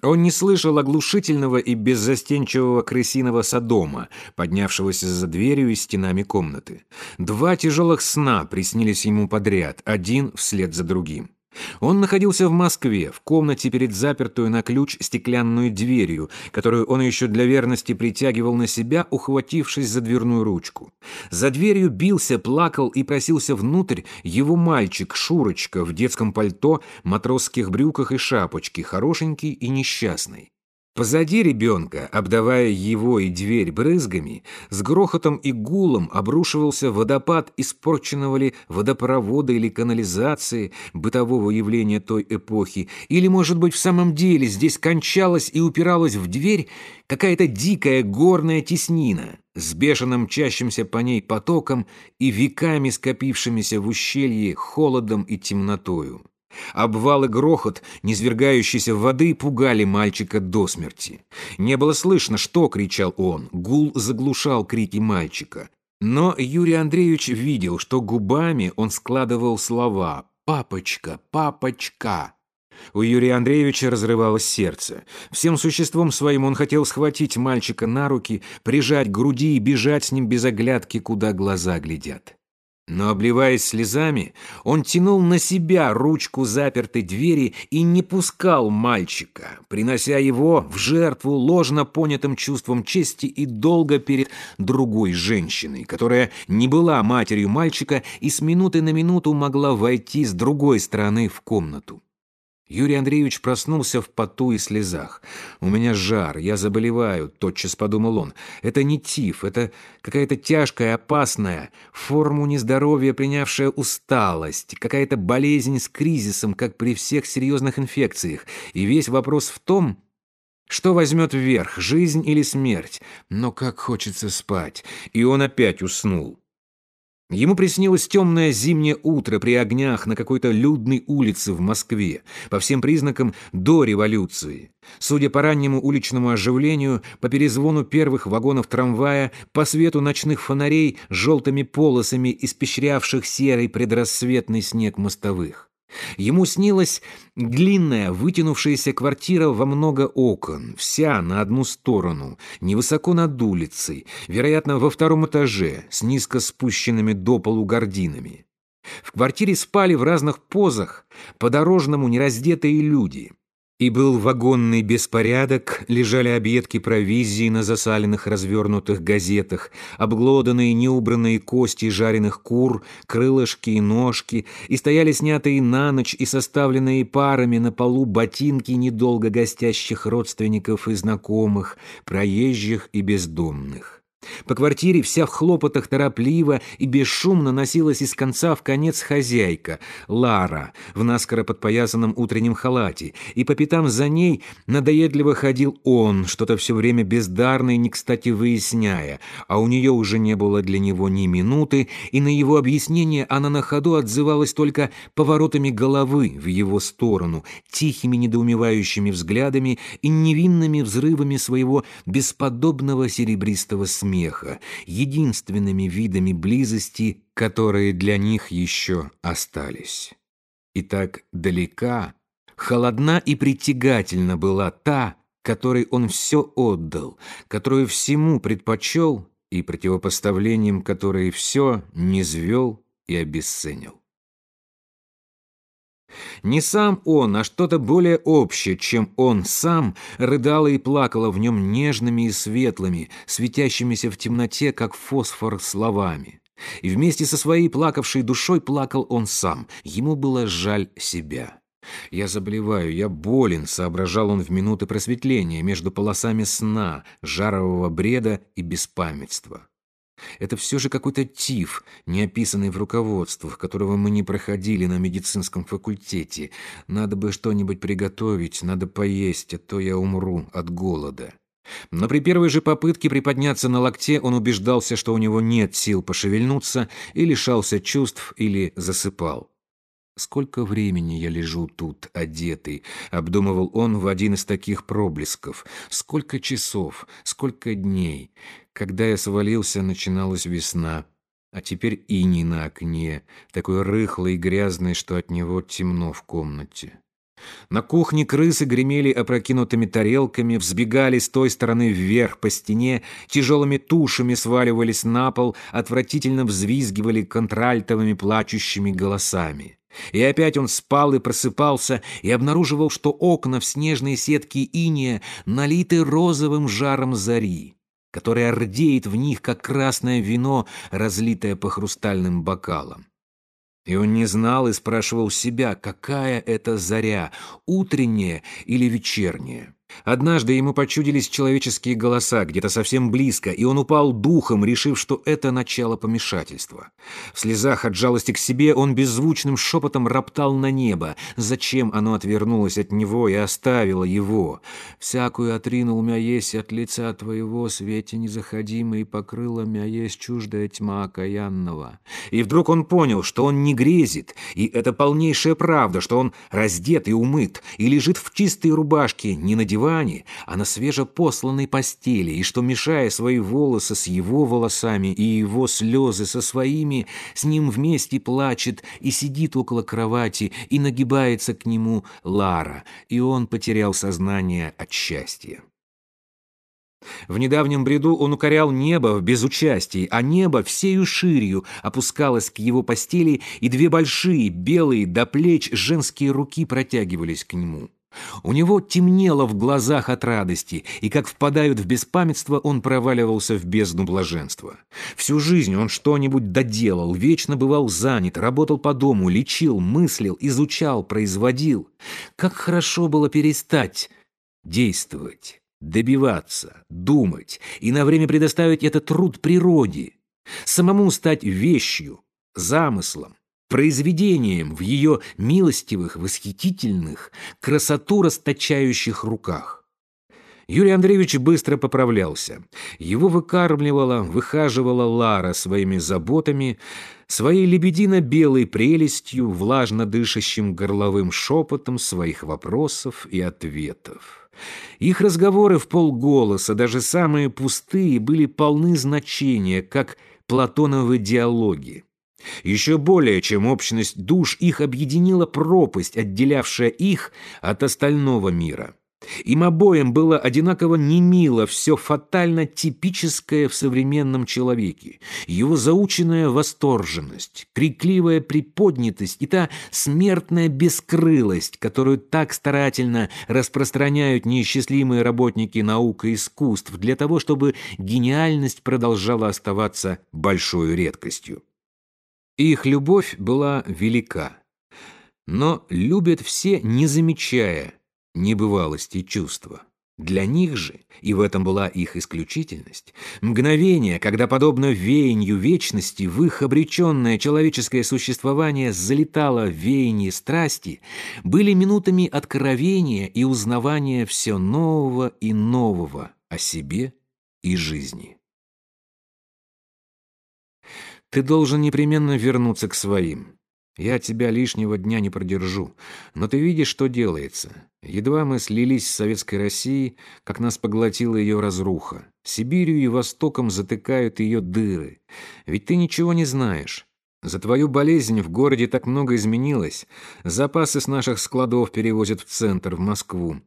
Он не слышал оглушительного и беззастенчивого крысиного содома, поднявшегося за дверью и стенами комнаты. Два тяжелых сна приснились ему подряд, один вслед за другим. Он находился в Москве, в комнате перед запертую на ключ стеклянную дверью, которую он еще для верности притягивал на себя, ухватившись за дверную ручку. За дверью бился, плакал и просился внутрь его мальчик Шурочка в детском пальто, матросских брюках и шапочке, хорошенький и несчастный. Позади ребенка, обдавая его и дверь брызгами, с грохотом и гулом обрушивался водопад испорченного ли водопровода или канализации, бытового явления той эпохи, или, может быть, в самом деле здесь кончалась и упиралась в дверь какая-то дикая горная теснина с бешено мчащимся по ней потоком и веками скопившимися в ущелье холодом и темнотою. Обвал и грохот, низвергающейся воды, пугали мальчика до смерти. Не было слышно, что кричал он. Гул заглушал крики мальчика. Но Юрий Андреевич видел, что губами он складывал слова «папочка, папочка». У Юрия Андреевича разрывалось сердце. Всем существом своим он хотел схватить мальчика на руки, прижать к груди и бежать с ним без оглядки, куда глаза глядят. Но, обливаясь слезами, он тянул на себя ручку запертой двери и не пускал мальчика, принося его в жертву ложно понятым чувством чести и долга перед другой женщиной, которая не была матерью мальчика и с минуты на минуту могла войти с другой стороны в комнату. Юрий Андреевич проснулся в поту и слезах. «У меня жар, я заболеваю», — тотчас подумал он. «Это не тиф, это какая-то тяжкая, опасная, форму нездоровья принявшая усталость, какая-то болезнь с кризисом, как при всех серьезных инфекциях. И весь вопрос в том, что возьмет вверх, жизнь или смерть? Но как хочется спать. И он опять уснул. Ему приснилось темное зимнее утро при огнях на какой-то людной улице в Москве, по всем признакам до революции. Судя по раннему уличному оживлению, по перезвону первых вагонов трамвая, по свету ночных фонарей желтыми полосами, испещрявших серый предрассветный снег мостовых. Ему снилась длинная, вытянувшаяся квартира во много окон, вся на одну сторону, невысоко над улицей, вероятно, во втором этаже, с низко спущенными до полу гардинами. В квартире спали в разных позах, по-дорожному нераздетые люди. И был вагонный беспорядок, лежали объедки провизии на засаленных развернутых газетах, обглоданные неубранные кости жареных кур, крылышки и ножки, и стояли снятые на ночь и составленные парами на полу ботинки недолго гостящих родственников и знакомых, проезжих и бездомных. По квартире вся в хлопотах торопливо и бесшумно носилась из конца в конец хозяйка, Лара, в наскоро подпоясанном утреннем халате, и по пятам за ней надоедливо ходил он, что-то все время бездарно и не кстати выясняя, а у нее уже не было для него ни минуты, и на его объяснение она на ходу отзывалась только поворотами головы в его сторону, тихими недоумевающими взглядами и невинными взрывами своего бесподобного серебристого смеха смеха, единственными видами близости, которые для них еще остались. И так далека, холодна и притягательна была та, которой он все отдал, которую всему предпочел и противопоставлением которой все низвел и обесценил. Не сам он, а что-то более общее, чем он сам, рыдало и плакало в нем нежными и светлыми, светящимися в темноте, как фосфор, словами. И вместе со своей плакавшей душой плакал он сам. Ему было жаль себя. «Я заболеваю, я болен», — соображал он в минуты просветления между полосами сна, жарового бреда и беспамятства. Это все же какой-то тиф, не описанный в руководствах, которого мы не проходили на медицинском факультете. Надо бы что-нибудь приготовить, надо поесть, а то я умру от голода. Но при первой же попытке приподняться на локте он убеждался, что у него нет сил пошевельнуться, и лишался чувств или засыпал. «Сколько времени я лежу тут, одетый?» — обдумывал он в один из таких проблесков. «Сколько часов, сколько дней? Когда я свалился, начиналась весна. А теперь иней на окне, такой рыхлый и грязный, что от него темно в комнате. На кухне крысы гремели опрокинутыми тарелками, взбегали с той стороны вверх по стене, тяжелыми тушами сваливались на пол, отвратительно взвизгивали контральтовыми плачущими голосами. И опять он спал и просыпался, и обнаруживал, что окна в снежной сетке иния налиты розовым жаром зари, которая рдеет в них, как красное вино, разлитое по хрустальным бокалам. И он не знал и спрашивал себя, какая это заря, утренняя или вечерняя. Однажды ему почудились человеческие голоса где-то совсем близко, и он упал духом, решив, что это начало помешательства. В слезах от жалости к себе он беззвучным шепотом роптал на небо. Зачем оно отвернулось от него и оставило его? «Всякую отринул мя есть от лица твоего, свете незаходимый, покрыла мя есть чуждая тьма окаянного». И вдруг он понял, что он не грезит, и это полнейшая правда, что он раздет и умыт, и лежит в чистой рубашке, не на диване, а на свежепосланной постели, и что, мешая свои волосы с его волосами и его слезы со своими, с ним вместе плачет и сидит около кровати, и нагибается к нему Лара, и он потерял сознание от счастья. В недавнем бреду он укорял небо в безучастии, а небо всею ширью опускалось к его постели, и две большие, белые до плеч женские руки протягивались к нему. У него темнело в глазах от радости, и как впадают в беспамятство, он проваливался в бездну блаженства. Всю жизнь он что-нибудь доделал, вечно бывал занят, работал по дому, лечил, мыслил, изучал, производил. Как хорошо было перестать действовать, добиваться, думать и на время предоставить этот труд природе, самому стать вещью, замыслом, произведением в ее милостивых, восхитительных, красоту расточающих руках. Юрий Андреевич быстро поправлялся. Его выкармливала, выхаживала Лара своими заботами, своей лебедино-белой прелестью, влажно дышащим горловым шепотом своих вопросов и ответов. Их разговоры в полголоса, даже самые пустые, были полны значения, как Платоновы диалоги. Еще более, чем общность душ, их объединила пропасть, отделявшая их от остального мира. Им обоим было одинаково немило все фатально типическое в современном человеке, его заученная восторженность, крикливая приподнятость и та смертная бескрылость, которую так старательно распространяют неисчислимые работники наук и искусств для того, чтобы гениальность продолжала оставаться большой редкостью. Их любовь была велика. Но любят все, не замечая небывалости чувства. Для них же, и в этом была их исключительность, мгновение, когда, подобно веянию вечности, в их обреченное человеческое существование залетало веяние страсти, были минутами откровения и узнавания все нового и нового о себе и жизни. Ты должен непременно вернуться к своим. Я тебя лишнего дня не продержу. Но ты видишь, что делается. Едва мы слились с Советской Россией, как нас поглотила ее разруха. Сибирью и Востоком затыкают ее дыры. Ведь ты ничего не знаешь. За твою болезнь в городе так много изменилось. Запасы с наших складов перевозят в центр, в Москву.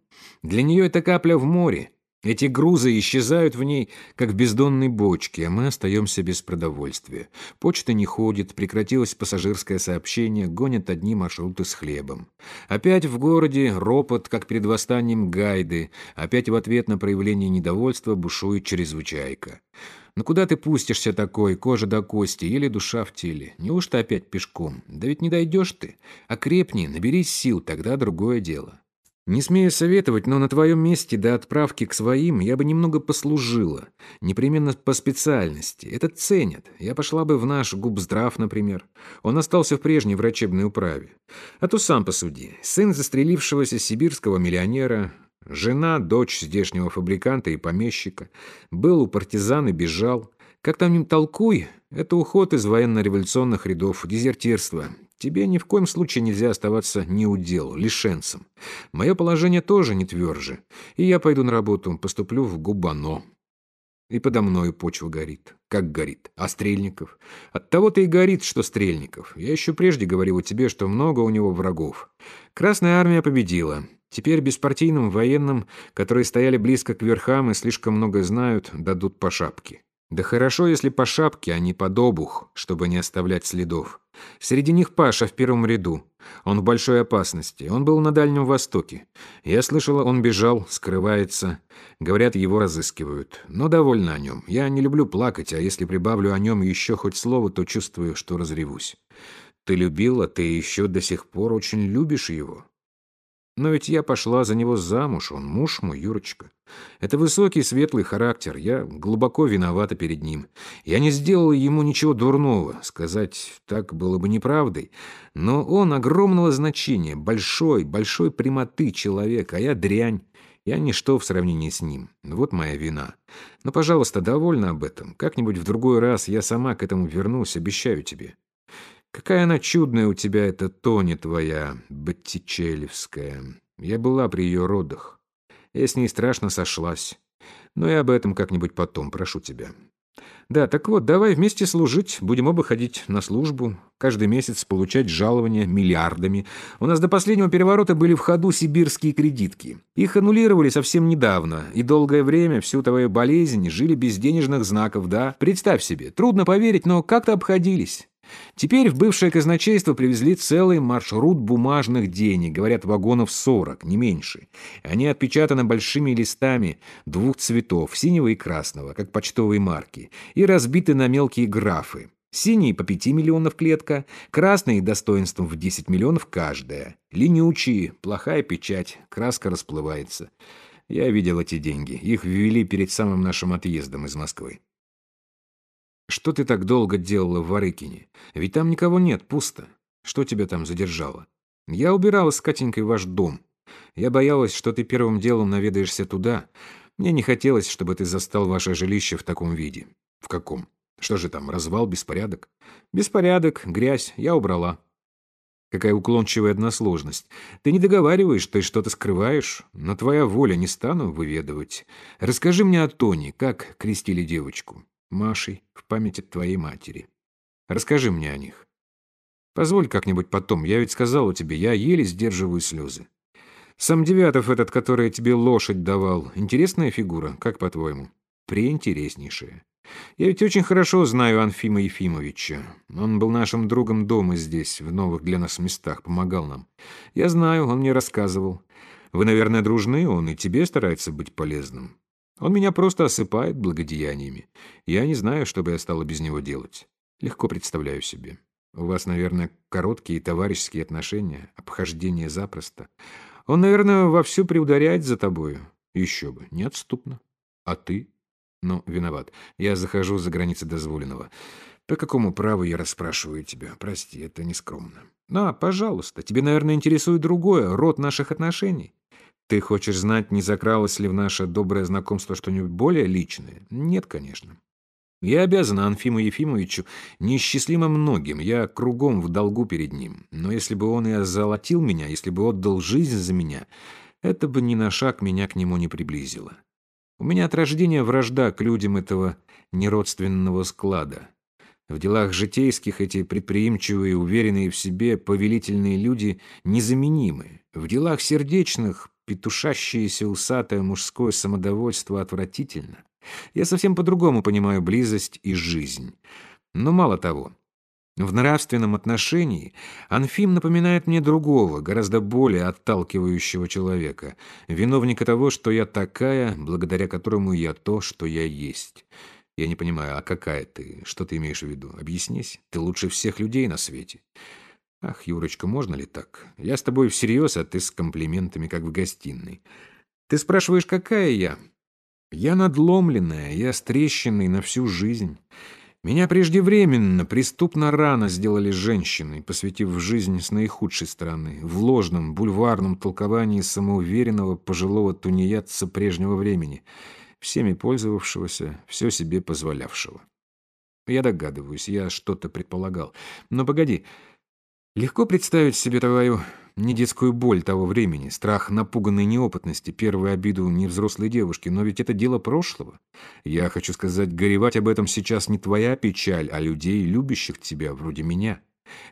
Для нее это капля в море. Эти грузы исчезают в ней, как в бездонной бочке, а мы остаемся без продовольствия. Почта не ходит, прекратилось пассажирское сообщение, гонят одни маршруты с хлебом. Опять в городе ропот, как перед восстанием гайды, опять в ответ на проявление недовольства бушует чрезвычайка. Ну куда ты пустишься такой, кожа до кости или душа в теле? Неужто опять пешком? Да ведь не дойдешь ты. Окрепни, наберись сил, тогда другое дело. Не смею советовать, но на твоем месте до отправки к своим я бы немного послужила. Непременно по специальности. Это ценят. Я пошла бы в наш губздрав, например. Он остался в прежней врачебной управе. А то сам посуди. Сын застрелившегося сибирского миллионера, жена, дочь здешнего фабриканта и помещика. Был у партизан и бежал. Как там им толкуй, это уход из военно-революционных рядов, дезертирство. Тебе ни в коем случае нельзя оставаться неудел, лишенцем. Мое положение тоже не тверже, и я пойду на работу, поступлю в Губано. И подо мной почва горит. Как горит? А Стрельников? От того-то и горит, что Стрельников. Я еще прежде говорил тебе, что много у него врагов. Красная армия победила. Теперь беспартийным военным, которые стояли близко к верхам и слишком много знают, дадут по шапке. Да хорошо, если по шапке, а не под обух, чтобы не оставлять следов. Среди них Паша в первом ряду. Он в большой опасности. Он был на Дальнем Востоке. Я слышала, он бежал, скрывается. Говорят, его разыскивают. Но довольна о нем. Я не люблю плакать, а если прибавлю о нем еще хоть слово, то чувствую, что разревусь. Ты любила, ты еще до сих пор очень любишь его. Но ведь я пошла за него замуж, он муж мой, Юрочка. Это высокий, светлый характер, я глубоко виновата перед ним. Я не сделала ему ничего дурного, сказать так было бы неправдой. Но он огромного значения, большой, большой прямоты человек, а я дрянь. Я ничто в сравнении с ним. Вот моя вина. Но, пожалуйста, довольна об этом. Как-нибудь в другой раз я сама к этому вернусь, обещаю тебе. Какая она чудная у тебя, эта Тони твоя, Боттичелевская. Я была при ее родах. Я с ней страшно сошлась. Но и об этом как-нибудь потом, прошу тебя. Да, так вот, давай вместе служить, будем оба ходить на службу, каждый месяц получать жалования миллиардами. У нас до последнего переворота были в ходу сибирские кредитки. Их аннулировали совсем недавно, и долгое время всю твою болезнь жили без денежных знаков, да? Представь себе, трудно поверить, но как-то обходились. Теперь в бывшее казначейство привезли целый маршрут бумажных денег, говорят, вагонов 40, не меньше. Они отпечатаны большими листами двух цветов, синего и красного, как почтовые марки, и разбиты на мелкие графы. Синие по 5 миллионов клетка, красные достоинством в 10 миллионов каждая. Ленючие, плохая печать, краска расплывается. Я видел эти деньги. Их ввели перед самым нашим отъездом из Москвы. Что ты так долго делала в Варыкине? Ведь там никого нет, пусто. Что тебя там задержало? Я убирала с Катенькой ваш дом. Я боялась, что ты первым делом наведаешься туда. Мне не хотелось, чтобы ты застал ваше жилище в таком виде. В каком? Что же там, развал, беспорядок? Беспорядок, грязь, я убрала. Какая уклончивая односложность. Ты не договариваешь, ты что-то скрываешь, но твоя воля не стану выведывать. Расскажи мне о Тоне, как крестили девочку. Машей в память от твоей матери. Расскажи мне о них. Позволь как-нибудь потом, я ведь сказал тебе, я еле сдерживаю слезы. Сам Девятов этот, который тебе лошадь давал, интересная фигура, как по-твоему? Преинтереснейшая. Я ведь очень хорошо знаю Анфима Ефимовича. Он был нашим другом дома здесь, в новых для нас местах, помогал нам. Я знаю, он мне рассказывал. Вы, наверное, дружны, он и тебе старается быть полезным. Он меня просто осыпает благодеяниями. Я не знаю, что бы я стала без него делать. Легко представляю себе. У вас, наверное, короткие товарищеские отношения, обхождение запросто. Он, наверное, вовсю приударяет за тобою. Еще бы, неотступно. А ты? Ну, виноват. Я захожу за границы дозволенного. По какому праву я расспрашиваю тебя? Прости, это нескромно. На, пожалуйста, тебе, наверное, интересует другое, род наших отношений. Ты хочешь знать, не закралось ли в наше доброе знакомство что-нибудь более личное? Нет, конечно. Я обязан Анфиму Ефимовичу неисчислимо многим, я кругом в долгу перед ним. Но если бы он и озолотил меня, если бы отдал жизнь за меня, это бы ни на шаг меня к нему не приблизило. У меня от рождения вражда к людям этого неродственного склада. В делах житейских эти предприимчивые, уверенные в себе, повелительные люди незаменимы. В делах сердечных петушащееся усатое мужское самодовольство отвратительно. Я совсем по-другому понимаю близость и жизнь. Но мало того, в нравственном отношении Анфим напоминает мне другого, гораздо более отталкивающего человека, виновника того, что я такая, благодаря которому я то, что я есть. Я не понимаю, а какая ты? Что ты имеешь в виду? Объяснись. Ты лучше всех людей на свете. Ах, Юрочка, можно ли так? Я с тобой всерьез, а ты с комплиментами, как в гостиной. Ты спрашиваешь, какая я? Я надломленная, я с трещиной на всю жизнь. Меня преждевременно, преступно рано сделали женщиной, посвятив в жизнь с наихудшей стороны, в ложном, бульварном толковании самоуверенного пожилого тунеядца прежнего времени, всеми пользовавшегося, все себе позволявшего. Я догадываюсь, я что-то предполагал. Но погоди, Легко представить себе твою недетскую боль того времени, страх напуганной неопытности, первую обиду невзрослой девушки, но ведь это дело прошлого. Я хочу сказать, горевать об этом сейчас не твоя печаль, а людей, любящих тебя, вроде меня.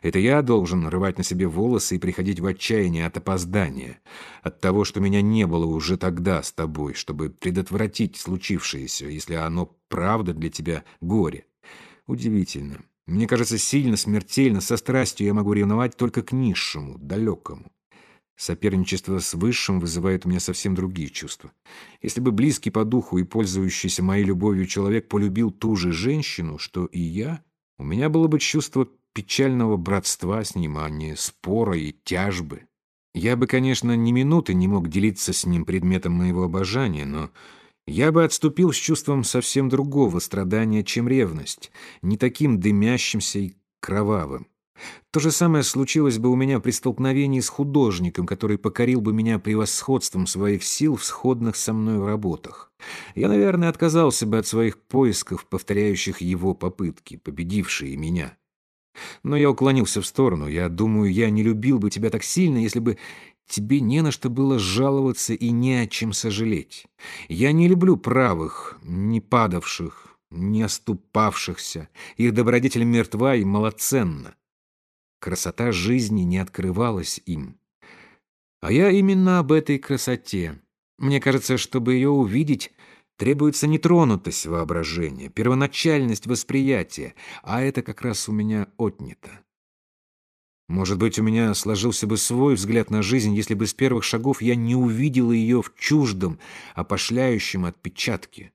Это я должен рвать на себе волосы и приходить в отчаяние от опоздания, от того, что меня не было уже тогда с тобой, чтобы предотвратить случившееся, если оно правда для тебя горе. Удивительно. Мне кажется, сильно, смертельно, со страстью я могу ревновать только к низшему, далекому. Соперничество с высшим вызывает у меня совсем другие чувства. Если бы близкий по духу и пользующийся моей любовью человек полюбил ту же женщину, что и я, у меня было бы чувство печального братства с ним, а не спора и тяжбы. Я бы, конечно, ни минуты не мог делиться с ним предметом моего обожания, но я бы отступил с чувством совсем другого страдания, чем ревность, не таким дымящимся и кровавым. То же самое случилось бы у меня при столкновении с художником, который покорил бы меня превосходством своих сил в сходных со мной работах. Я, наверное, отказался бы от своих поисков, повторяющих его попытки, победившие меня. Но я уклонился в сторону. Я думаю, я не любил бы тебя так сильно, если бы тебе не на что было жаловаться и не о чем сожалеть. Я не люблю правых, не падавших, не оступавшихся. Их добродетель мертва и малоценна. Красота жизни не открывалась им. А я именно об этой красоте. Мне кажется, чтобы ее увидеть, требуется нетронутость воображения, первоначальность восприятия, а это как раз у меня отнято. Может быть, у меня сложился бы свой взгляд на жизнь, если бы с первых шагов я не увидел ее в чуждом, опошляющем отпечатке.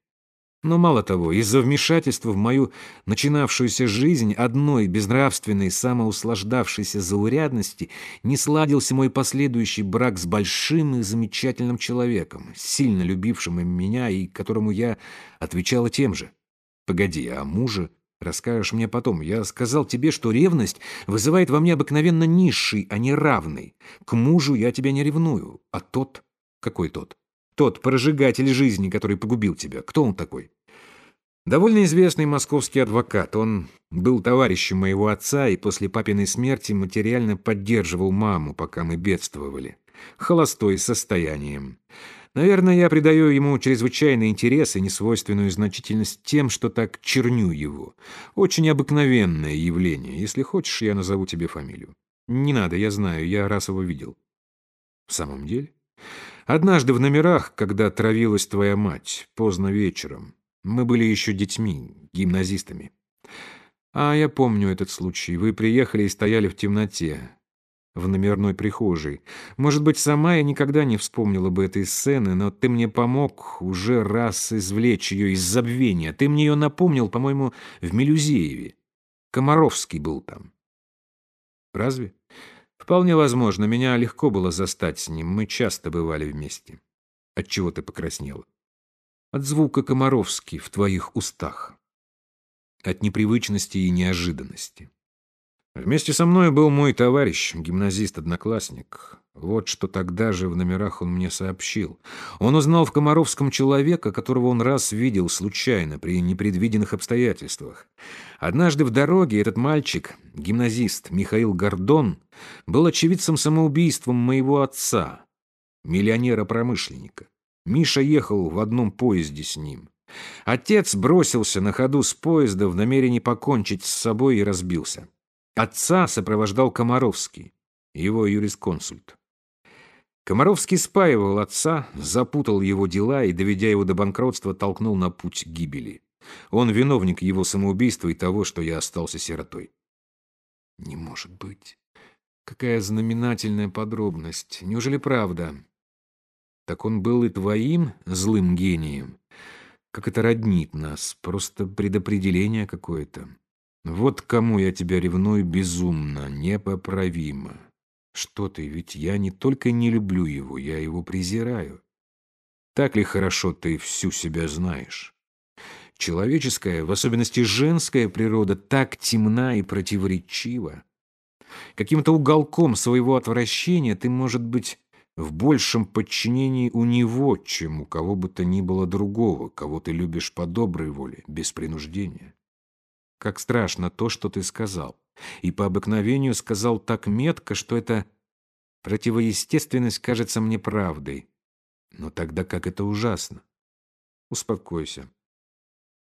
Но мало того, из-за вмешательства в мою начинавшуюся жизнь одной безнравственной, самоуслаждавшейся заурядности не сладился мой последующий брак с большим и замечательным человеком, сильно любившим меня и которому я отвечала тем же. Погоди, а муже расскажешь мне потом. Я сказал тебе, что ревность вызывает во мне обыкновенно низший, а не равный. К мужу я тебя не ревную, а тот... Какой тот? Тот прожигатель жизни, который погубил тебя. Кто он такой? Довольно известный московский адвокат. Он был товарищем моего отца и после папиной смерти материально поддерживал маму, пока мы бедствовали. Холостой, состоянием. Наверное, я придаю ему чрезвычайный интерес и несвойственную значительность тем, что так черню его. Очень обыкновенное явление. Если хочешь, я назову тебе фамилию. Не надо, я знаю, я раз его видел. В самом деле? Однажды в номерах, когда травилась твоя мать, поздно вечером. Мы были еще детьми, гимназистами. А я помню этот случай. Вы приехали и стояли в темноте, в номерной прихожей. Может быть, сама я никогда не вспомнила бы этой сцены, но ты мне помог уже раз извлечь ее из забвения. Ты мне ее напомнил, по-моему, в Мелюзееве. Комаровский был там. Разве? Вполне возможно. Меня легко было застать с ним. Мы часто бывали вместе. Отчего ты покраснела? от звука Комаровский в твоих устах, от непривычности и неожиданности. Вместе со мной был мой товарищ, гимназист-одноклассник. Вот что тогда же в номерах он мне сообщил. Он узнал в Комаровском человека, которого он раз видел случайно, при непредвиденных обстоятельствах. Однажды в дороге этот мальчик, гимназист Михаил Гордон, был очевидцем самоубийством моего отца, миллионера-промышленника. Миша ехал в одном поезде с ним. Отец бросился на ходу с поезда в намерении покончить с собой и разбился. Отца сопровождал Комаровский, его юрисконсульт. Комаровский спаивал отца, запутал его дела и, доведя его до банкротства, толкнул на путь гибели. Он виновник его самоубийства и того, что я остался сиротой. Не может быть. Какая знаменательная подробность. Неужели правда? Так он был и твоим злым гением. Как это роднит нас, просто предопределение какое-то. Вот кому я тебя ревную безумно, непоправимо. Что ты, ведь я не только не люблю его, я его презираю. Так ли хорошо ты всю себя знаешь? Человеческая, в особенности женская природа, так темна и противоречива. Каким-то уголком своего отвращения ты, может быть, в большем подчинении у него, чем у кого бы то ни было другого, кого ты любишь по доброй воле, без принуждения. Как страшно то, что ты сказал. И по обыкновению сказал так метко, что эта противоестественность кажется мне правдой. Но тогда как это ужасно. Успокойся.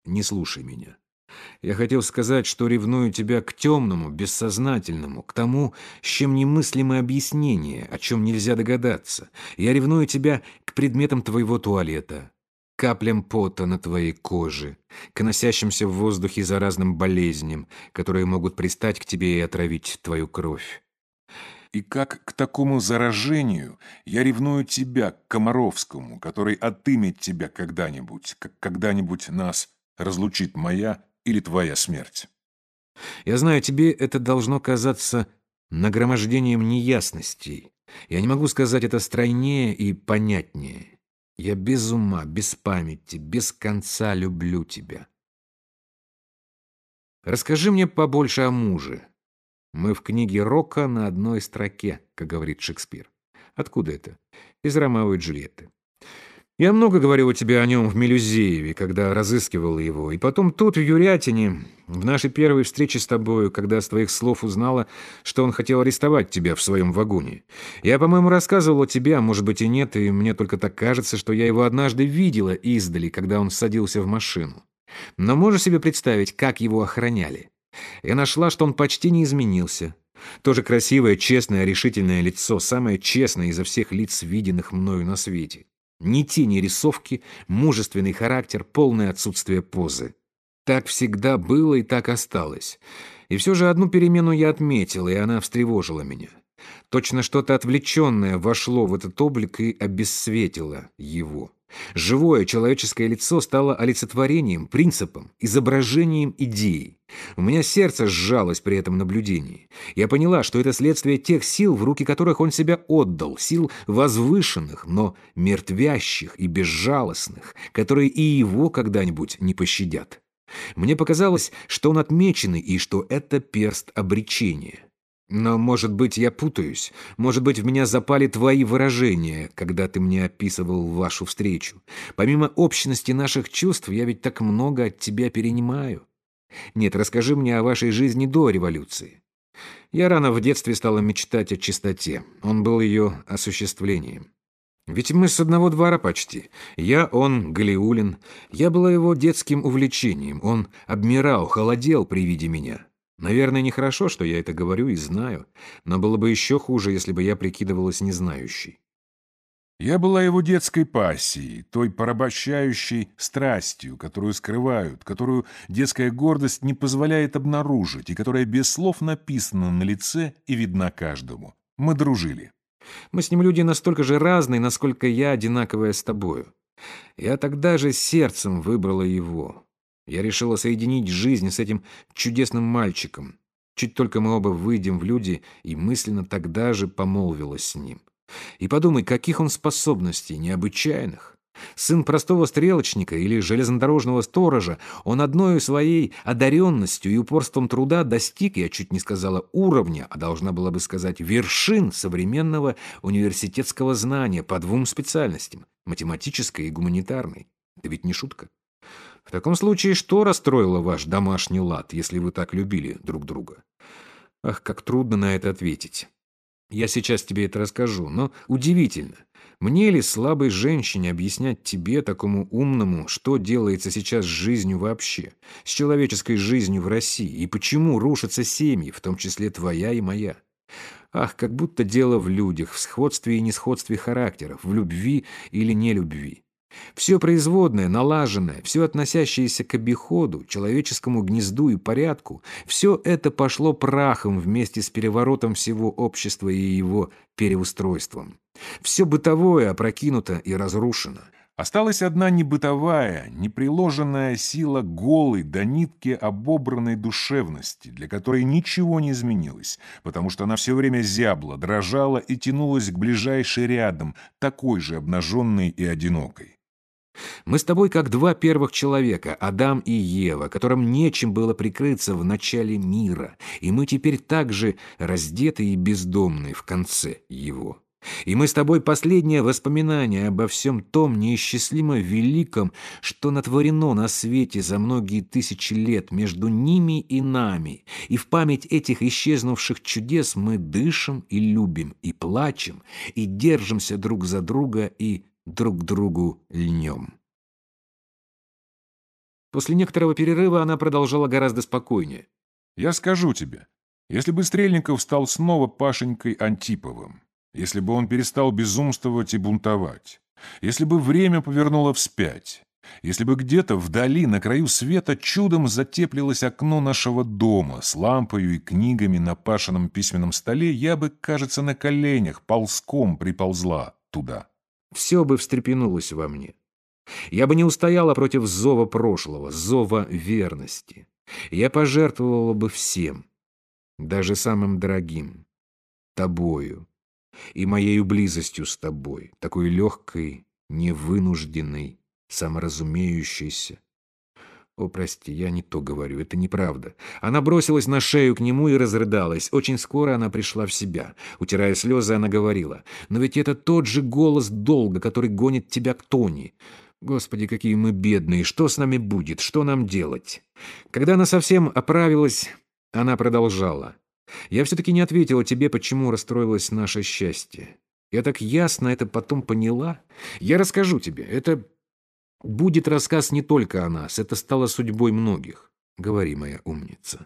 Не слушай меня. Я хотел сказать, что ревную тебя к темному, бессознательному, к тому, с чем немыслимое объяснение, о чем нельзя догадаться. Я ревную тебя к предметам твоего туалета, каплям пота на твоей коже, к носящимся в воздухе заразным болезням, которые могут пристать к тебе и отравить твою кровь. И как к такому заражению я ревную тебя, к Комаровскому, который отымет тебя когда-нибудь, как когда-нибудь нас разлучит моя или твоя смерть. Я знаю, тебе это должно казаться нагромождением неясностей, Я не могу сказать это стройнее и понятнее. Я без ума, без памяти, без конца люблю тебя. Расскажи мне побольше о муже. Мы в книге Рока на одной строке, как говорит Шекспир. Откуда это? Из Ромео и Джульетты. Я много говорил тебе о нем в Мелюзееве, когда разыскивал его, и потом тут, в Юрятине, в нашей первой встрече с тобою, когда с твоих слов узнала, что он хотел арестовать тебя в своем вагоне. Я, по-моему, рассказывал о тебе, а может быть и нет, и мне только так кажется, что я его однажды видела издали, когда он садился в машину. Но можешь себе представить, как его охраняли? Я нашла, что он почти не изменился. Тоже красивое, честное, решительное лицо, самое честное изо всех лиц, виденных мною на свете. Ни тени рисовки, мужественный характер, полное отсутствие позы. Так всегда было и так осталось. И все же одну перемену я отметил, и она встревожила меня. Точно что-то отвлеченное вошло в этот облик и обесцветило его. Живое человеческое лицо стало олицетворением, принципом, изображением идеи. У меня сердце сжалось при этом наблюдении. Я поняла, что это следствие тех сил, в руки которых он себя отдал, сил возвышенных, но мертвящих и безжалостных, которые и его когда-нибудь не пощадят. Мне показалось, что он отмеченный и что это перст обречения. Но, может быть, я путаюсь. Может быть, в меня запали твои выражения, когда ты мне описывал вашу встречу. Помимо общности наших чувств, я ведь так много от тебя перенимаю. Нет, расскажи мне о вашей жизни до революции. Я рано в детстве стала мечтать о чистоте. Он был ее осуществлением. Ведь мы с одного двора почти. Я, он, Галиулин. Я была его детским увлечением. Он обмирал, холодел при виде меня. Наверное, нехорошо, что я это говорю и знаю, но было бы еще хуже, если бы я прикидывалась незнающей. Я была его детской пассией, той порабощающей страстью, которую скрывают, которую детская гордость не позволяет обнаружить и которая без слов написана на лице и видна каждому. Мы дружили. Мы с ним люди настолько же разные, насколько я одинаковая с тобою. Я тогда же сердцем выбрала его. Я решила соединить жизнь с этим чудесным мальчиком. Чуть только мы оба выйдем в люди, и мысленно тогда же помолвилась с ним. И подумай, каких он способностей, необычайных. Сын простого стрелочника или железнодорожного сторожа, он одной своей одаренностью и упорством труда достиг, я чуть не сказала уровня, а должна была бы сказать вершин современного университетского знания по двум специальностям – математической и гуманитарной. Это ведь не шутка. В таком случае, что расстроило ваш домашний лад, если вы так любили друг друга? Ах, как трудно на это ответить. Я сейчас тебе это расскажу, но удивительно. Мне ли слабой женщине объяснять тебе, такому умному, что делается сейчас с жизнью вообще, с человеческой жизнью в России, и почему рушатся семьи, в том числе твоя и моя? Ах, как будто дело в людях, в сходстве и несходстве характеров, в любви или нелюбви. Все производное, налаженное, все относящееся к обиходу, человеческому гнезду и порядку, все это пошло прахом вместе с переворотом всего общества и его переустройством. Все бытовое опрокинуто и разрушено. Осталась одна небытовая, неприложенная сила голой до нитки обобранной душевности, для которой ничего не изменилось, потому что она все время зябла, дрожала и тянулась к ближайшей рядом, такой же обнаженной и одинокой. Мы с тобой как два первых человека, Адам и Ева, которым нечем было прикрыться в начале мира, и мы теперь также раздеты и бездомны в конце его. И мы с тобой последнее воспоминание обо всем том неисчислимо великом, что натворено на свете за многие тысячи лет между ними и нами, и в память этих исчезнувших чудес мы дышим и любим, и плачем, и держимся друг за друга, и друг другу льнем. После некоторого перерыва она продолжала гораздо спокойнее. «Я скажу тебе, если бы Стрельников стал снова Пашенькой Антиповым, если бы он перестал безумствовать и бунтовать, если бы время повернуло вспять, если бы где-то вдали, на краю света, чудом затеплилось окно нашего дома с лампою и книгами на Пашином письменном столе, я бы, кажется, на коленях ползком приползла туда все бы встрепенулось во мне. Я бы не устояла против зова прошлого, зова верности. Я пожертвовала бы всем, даже самым дорогим, тобою. и моею близостью с тобой, такой легкой, невынужденной, саморазумеющейся. О, прости, я не то говорю, это неправда. Она бросилась на шею к нему и разрыдалась. Очень скоро она пришла в себя. Утирая слезы, она говорила, «Но ведь это тот же голос долга, который гонит тебя к Тони. Господи, какие мы бедные! Что с нами будет? Что нам делать?» Когда она совсем оправилась, она продолжала. «Я все-таки не ответила тебе, почему расстроилось наше счастье. Я так ясно это потом поняла. Я расскажу тебе. Это Будет рассказ не только о нас, это стало судьбой многих. Говори, моя умница.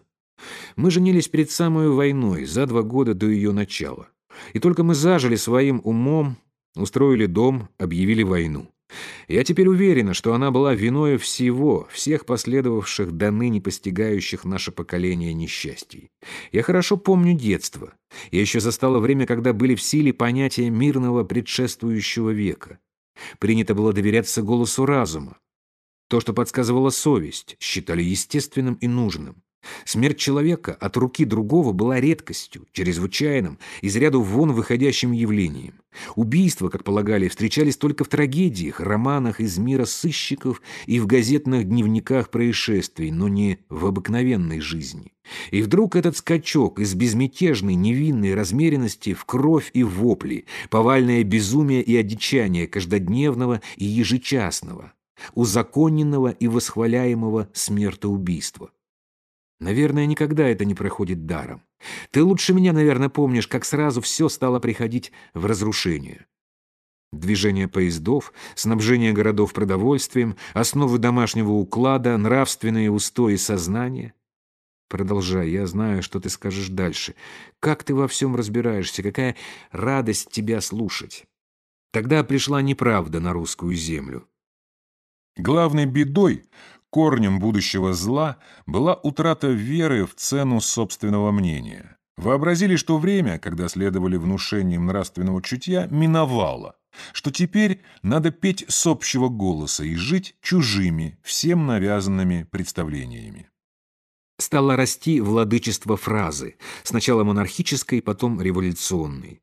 Мы женились перед самой войной, за два года до ее начала. И только мы зажили своим умом, устроили дом, объявили войну. Я теперь уверена, что она была виною всего, всех последовавших до ныне постигающих наше поколение несчастий. Я хорошо помню детство. Я еще застала время, когда были в силе понятия мирного предшествующего века. Принято было доверяться голосу разума. То, что подсказывала совесть, считали естественным и нужным. Смерть человека от руки другого была редкостью, чрезвычайным, из ряду вон выходящим явлением. Убийства, как полагали, встречались только в трагедиях, романах из мира сыщиков и в газетных дневниках происшествий, но не в обыкновенной жизни. И вдруг этот скачок из безмятежной, невинной размеренности в кровь и вопли, повальное безумие и одичание каждодневного и ежечасного, узаконенного и восхваляемого смертоубийства. Наверное, никогда это не проходит даром. Ты лучше меня, наверное, помнишь, как сразу все стало приходить в разрушение. Движение поездов, снабжение городов продовольствием, основы домашнего уклада, нравственные устои сознания. Продолжай, я знаю, что ты скажешь дальше. Как ты во всем разбираешься, какая радость тебя слушать. Тогда пришла неправда на русскую землю. Главной бедой Корнем будущего зла была утрата веры в цену собственного мнения. Вообразили, что время, когда следовали внушениям нравственного чутья, миновало, что теперь надо петь с общего голоса и жить чужими, всем навязанными представлениями. Стало расти владычество фразы, сначала монархической, потом революционной.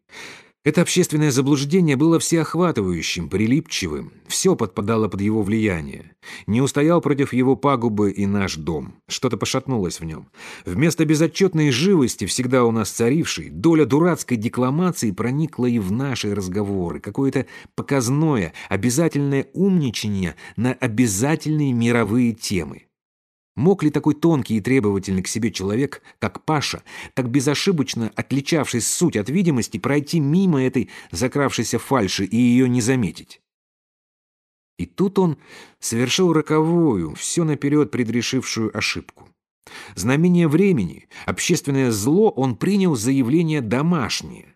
Это общественное заблуждение было всеохватывающим, прилипчивым, все подпадало под его влияние. Не устоял против его пагубы и наш дом. Что-то пошатнулось в нем. Вместо безотчетной живости, всегда у нас царившей, доля дурацкой декламации проникла и в наши разговоры. Какое-то показное, обязательное умничание на обязательные мировые темы. Мог ли такой тонкий и требовательный к себе человек, как Паша, так безошибочно отличавшись суть от видимости, пройти мимо этой закравшейся фальши и ее не заметить? И тут он совершил роковую, все наперед предрешившую ошибку. Знамение времени, общественное зло он принял за явление домашнее.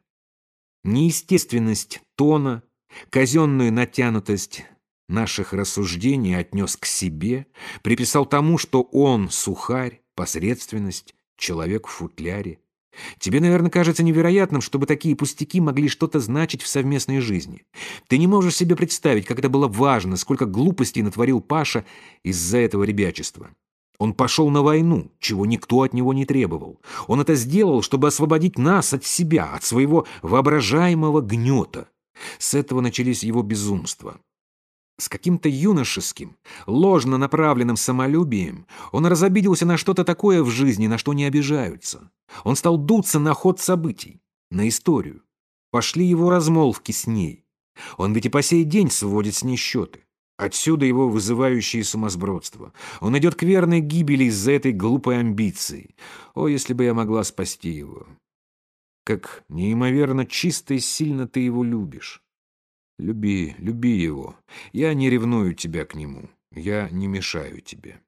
Неестественность тона, казенную натянутость наших рассуждений отнес к себе, приписал тому, что он сухарь, посредственность, человек в футляре. Тебе, наверное, кажется невероятным, чтобы такие пустяки могли что-то значить в совместной жизни. Ты не можешь себе представить, как это было важно, сколько глупостей натворил Паша из-за этого ребячества. Он пошел на войну, чего никто от него не требовал. Он это сделал, чтобы освободить нас от себя, от своего воображаемого гнета. С этого начались его безумства. С каким-то юношеским, ложно направленным самолюбием он разобиделся на что-то такое в жизни, на что не обижаются. Он стал дуться на ход событий, на историю. Пошли его размолвки с ней. Он ведь и по сей день сводит с ней счеты. Отсюда его вызывающее сумасбродство. Он идет к верной гибели из-за этой глупой амбиции. О, если бы я могла спасти его! Как неимоверно чисто и сильно ты его любишь. Люби, люби его. Я не ревную тебя к нему. Я не мешаю тебе.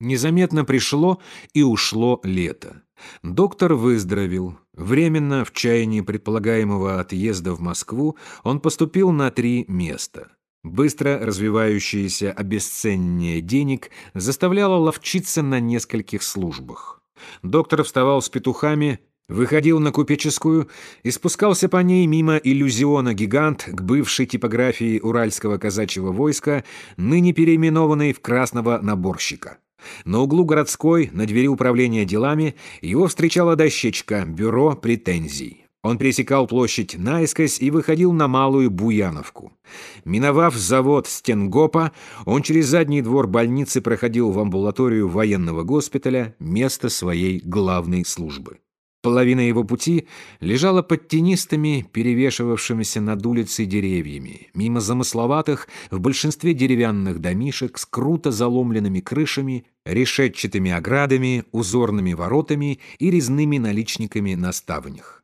Незаметно пришло и ушло лето. Доктор выздоровел. Временно, в чаянии предполагаемого отъезда в Москву, он поступил на три места. Быстро развивающееся обесценение денег заставляло ловчиться на нескольких службах. Доктор вставал с петухами, Выходил на купеческую и спускался по ней мимо иллюзиона «Гигант» к бывшей типографии Уральского казачьего войска, ныне переименованной в «Красного наборщика». На углу городской, на двери управления делами, его встречала дощечка «Бюро претензий». Он пересекал площадь наискось и выходил на Малую Буяновку. Миновав завод Стенгопа, он через задний двор больницы проходил в амбулаторию военного госпиталя, место своей главной службы. Половина его пути лежала под тенистыми, перевешивавшимися над улицей деревьями, мимо замысловатых, в большинстве деревянных домишек с круто заломленными крышами, решетчатыми оградами, узорными воротами и резными наличниками на ставнях.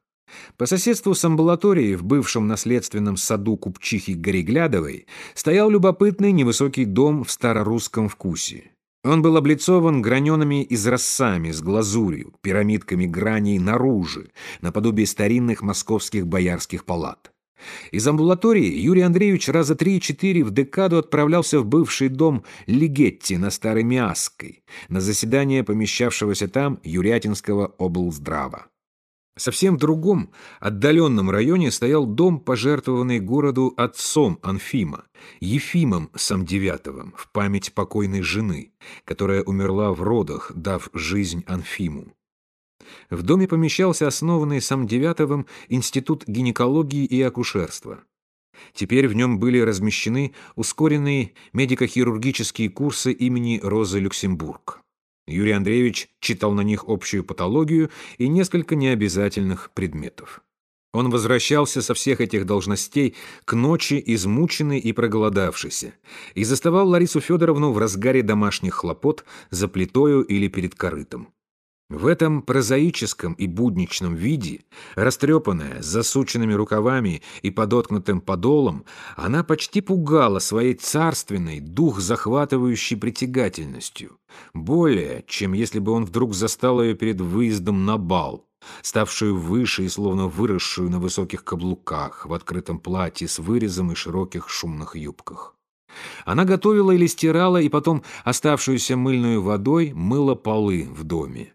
По соседству с амбулаторией в бывшем наследственном саду купчихи Гореглядовой стоял любопытный невысокий дом в старорусском вкусе. Он был облицован граненными изразцами с глазурью, пирамидками граней наружу, наподобие старинных московских боярских палат. Из амбулатории Юрий Андреевич раза три-четыре в декаду отправлялся в бывший дом Лигетти на Старой Миасской, на заседание помещавшегося там Юрятинского облздрава. Совсем в другом, отдаленном районе стоял дом, пожертвованный городу отцом Анфима, Ефимом Самдевятовым, в память покойной жены, которая умерла в родах, дав жизнь Анфиму. В доме помещался основанный Самдевятовым Институт гинекологии и акушерства. Теперь в нем были размещены ускоренные медико-хирургические курсы имени Розы Люксембург. Юрий Андреевич читал на них общую патологию и несколько необязательных предметов. Он возвращался со всех этих должностей к ночи измученный и проголодавшийся, и заставал Ларису Федоровну в разгаре домашних хлопот за плитою или перед корытом. В этом прозаическом и будничном виде, растрепанная, с засученными рукавами и подоткнутым подолом, она почти пугала своей царственной, дух захватывающей притягательностью, более, чем если бы он вдруг застал ее перед выездом на бал, ставшую выше и словно выросшую на высоких каблуках, в открытом платье с вырезом и широких шумных юбках. Она готовила или стирала, и потом оставшуюся мыльную водой мыла полы в доме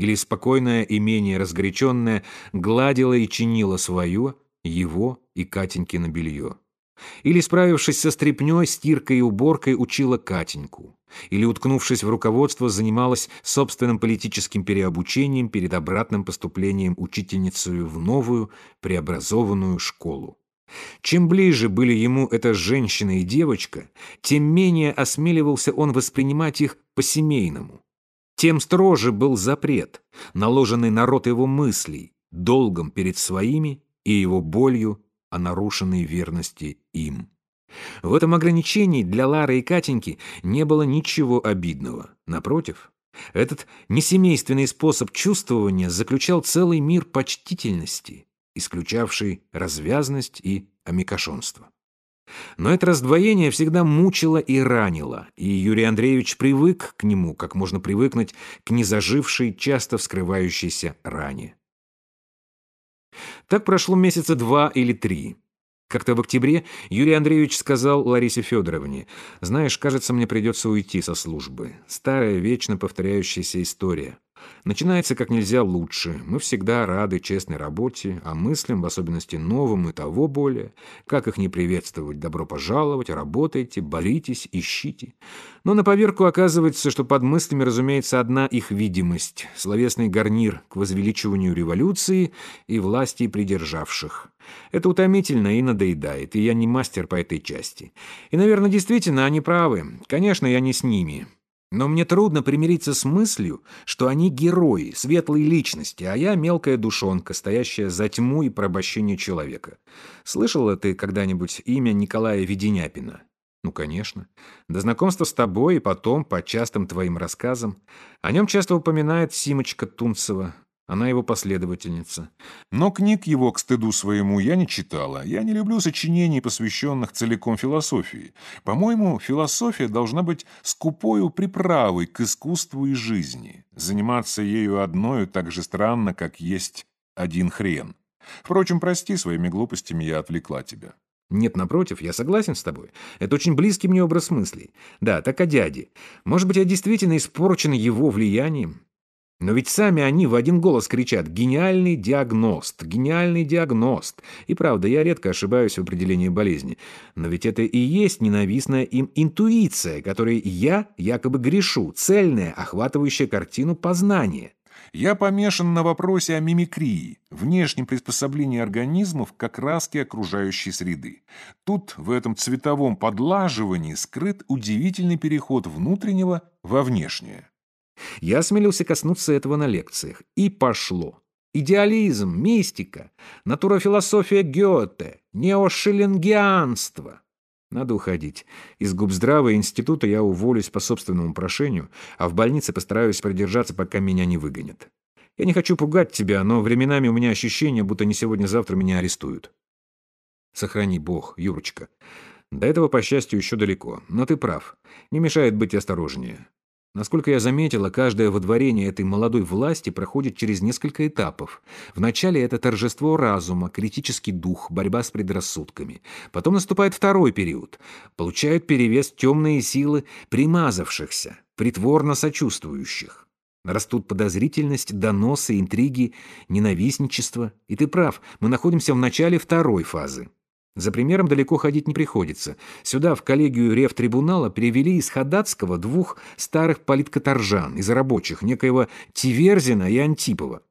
или спокойное и менее разгоряченное гладила и чинила свое, его и Катенькино белье. Или, справившись со стряпнёй, стиркой и уборкой, учила Катеньку. Или, уткнувшись в руководство, занималась собственным политическим переобучением перед обратным поступлением учительницей в новую, преобразованную школу. Чем ближе были ему эта женщина и девочка, тем менее осмеливался он воспринимать их по-семейному тем строже был запрет, наложенный на рот его мыслей, долгом перед своими и его болью о нарушенной верности им. В этом ограничении для Лары и Катеньки не было ничего обидного. Напротив, этот несемейственный способ чувствования заключал целый мир почтительности, исключавший развязность и амикошонство. Но это раздвоение всегда мучило и ранило, и Юрий Андреевич привык к нему, как можно привыкнуть к незажившей, часто вскрывающейся ране. Так прошло месяца два или три. Как-то в октябре Юрий Андреевич сказал Ларисе Федоровне, «Знаешь, кажется, мне придется уйти со службы. Старая, вечно повторяющаяся история. Начинается как нельзя лучше. Мы всегда рады честной работе, а мыслям, в особенности новым и того более. Как их не приветствовать? Добро пожаловать, работайте, боритесь, ищите. Но на поверку оказывается, что под мыслями, разумеется, одна их видимость, словесный гарнир к возвеличиванию революции и власти придержавших. Это утомительно и надоедает, и я не мастер по этой части. И, наверное, действительно, они правы. Конечно, я не с ними. Но мне трудно примириться с мыслью, что они герои, светлые личности, а я мелкая душонка, стоящая за тьму и порабощение человека. Слышала ты когда-нибудь имя Николая Веденяпина? Ну, конечно. До знакомства с тобой и потом, по частым твоим рассказам. О нем часто упоминает Симочка Тунцева. Она его последовательница. Но книг его, к стыду своему, я не читала. Я не люблю сочинений, посвященных целиком философии. По-моему, философия должна быть скупою приправой к искусству и жизни. Заниматься ею одною так же странно, как есть один хрен. Впрочем, прости, своими глупостями я отвлекла тебя. Нет, напротив, я согласен с тобой. Это очень близкий мне образ мыслей. Да, так о дяде. Может быть, я действительно испорчен его влиянием? Но ведь сами они в один голос кричат «гениальный диагност», «гениальный диагност». И правда, я редко ошибаюсь в определении болезни. Но ведь это и есть ненавистная им интуиция, которой я якобы грешу, цельная, охватывающая картину познания. Я помешан на вопросе о мимикрии, внешнем приспособлении организмов к окраске окружающей среды. Тут, в этом цветовом подлаживании, скрыт удивительный переход внутреннего во внешнее. Я осмелился коснуться этого на лекциях. И пошло. Идеализм, мистика, натурофилософия Гёте, неошеллингианство. Надо уходить. Из губздравого института я уволюсь по собственному прошению, а в больнице постараюсь продержаться, пока меня не выгонят. Я не хочу пугать тебя, но временами у меня ощущение, будто не сегодня-завтра меня арестуют. Сохрани Бог, Юрочка. До этого, по счастью, еще далеко. Но ты прав. Не мешает быть осторожнее. Насколько я заметила, каждое водворение этой молодой власти проходит через несколько этапов. Вначале это торжество разума, критический дух, борьба с предрассудками. Потом наступает второй период. Получают перевес темные силы примазавшихся, притворно сочувствующих. Растут подозрительность, доносы, интриги, ненавистничество. И ты прав, мы находимся в начале второй фазы. За примером далеко ходить не приходится. Сюда, в коллегию рефтрибунала, перевели из Ходатского двух старых политкоторжан, из рабочих, некоего Тиверзина и Антипова.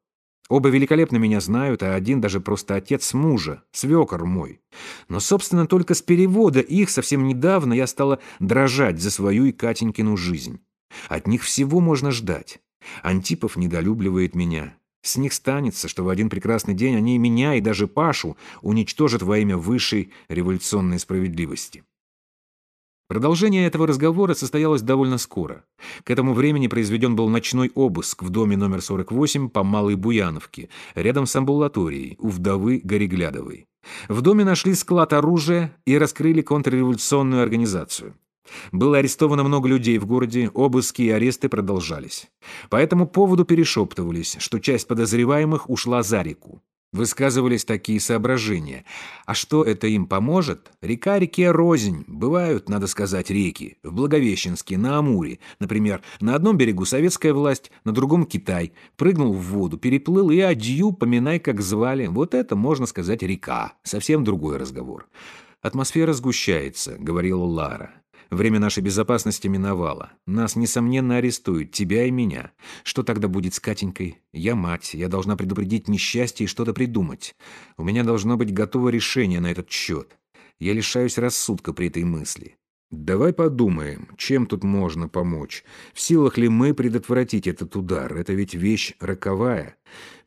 Оба великолепно меня знают, а один даже просто отец мужа, свекор мой. Но, собственно, только с перевода их совсем недавно я стала дрожать за свою и Катенькину жизнь. От них всего можно ждать. Антипов недолюбливает меня. С них станется, что в один прекрасный день они меня, и даже Пашу уничтожат во имя высшей революционной справедливости. Продолжение этого разговора состоялось довольно скоро. К этому времени произведен был ночной обыск в доме номер 48 по Малой Буяновке, рядом с амбулаторией, у вдовы Гореглядовой. В доме нашли склад оружия и раскрыли контрреволюционную организацию. Было арестовано много людей в городе, обыски и аресты продолжались. По этому поводу перешептывались, что часть подозреваемых ушла за реку. Высказывались такие соображения. А что это им поможет? Река реке рознь. Бывают, надо сказать, реки. В Благовещенске, на Амуре. Например, на одном берегу советская власть, на другом Китай. Прыгнул в воду, переплыл и адью, поминай, как звали. Вот это, можно сказать, река. Совсем другой разговор. «Атмосфера сгущается», — говорила Лара. Время нашей безопасности миновало. Нас, несомненно, арестуют, тебя и меня. Что тогда будет с Катенькой? Я мать, я должна предупредить несчастье и что-то придумать. У меня должно быть готово решение на этот счет. Я лишаюсь рассудка при этой мысли. Давай подумаем, чем тут можно помочь. В силах ли мы предотвратить этот удар? Это ведь вещь роковая.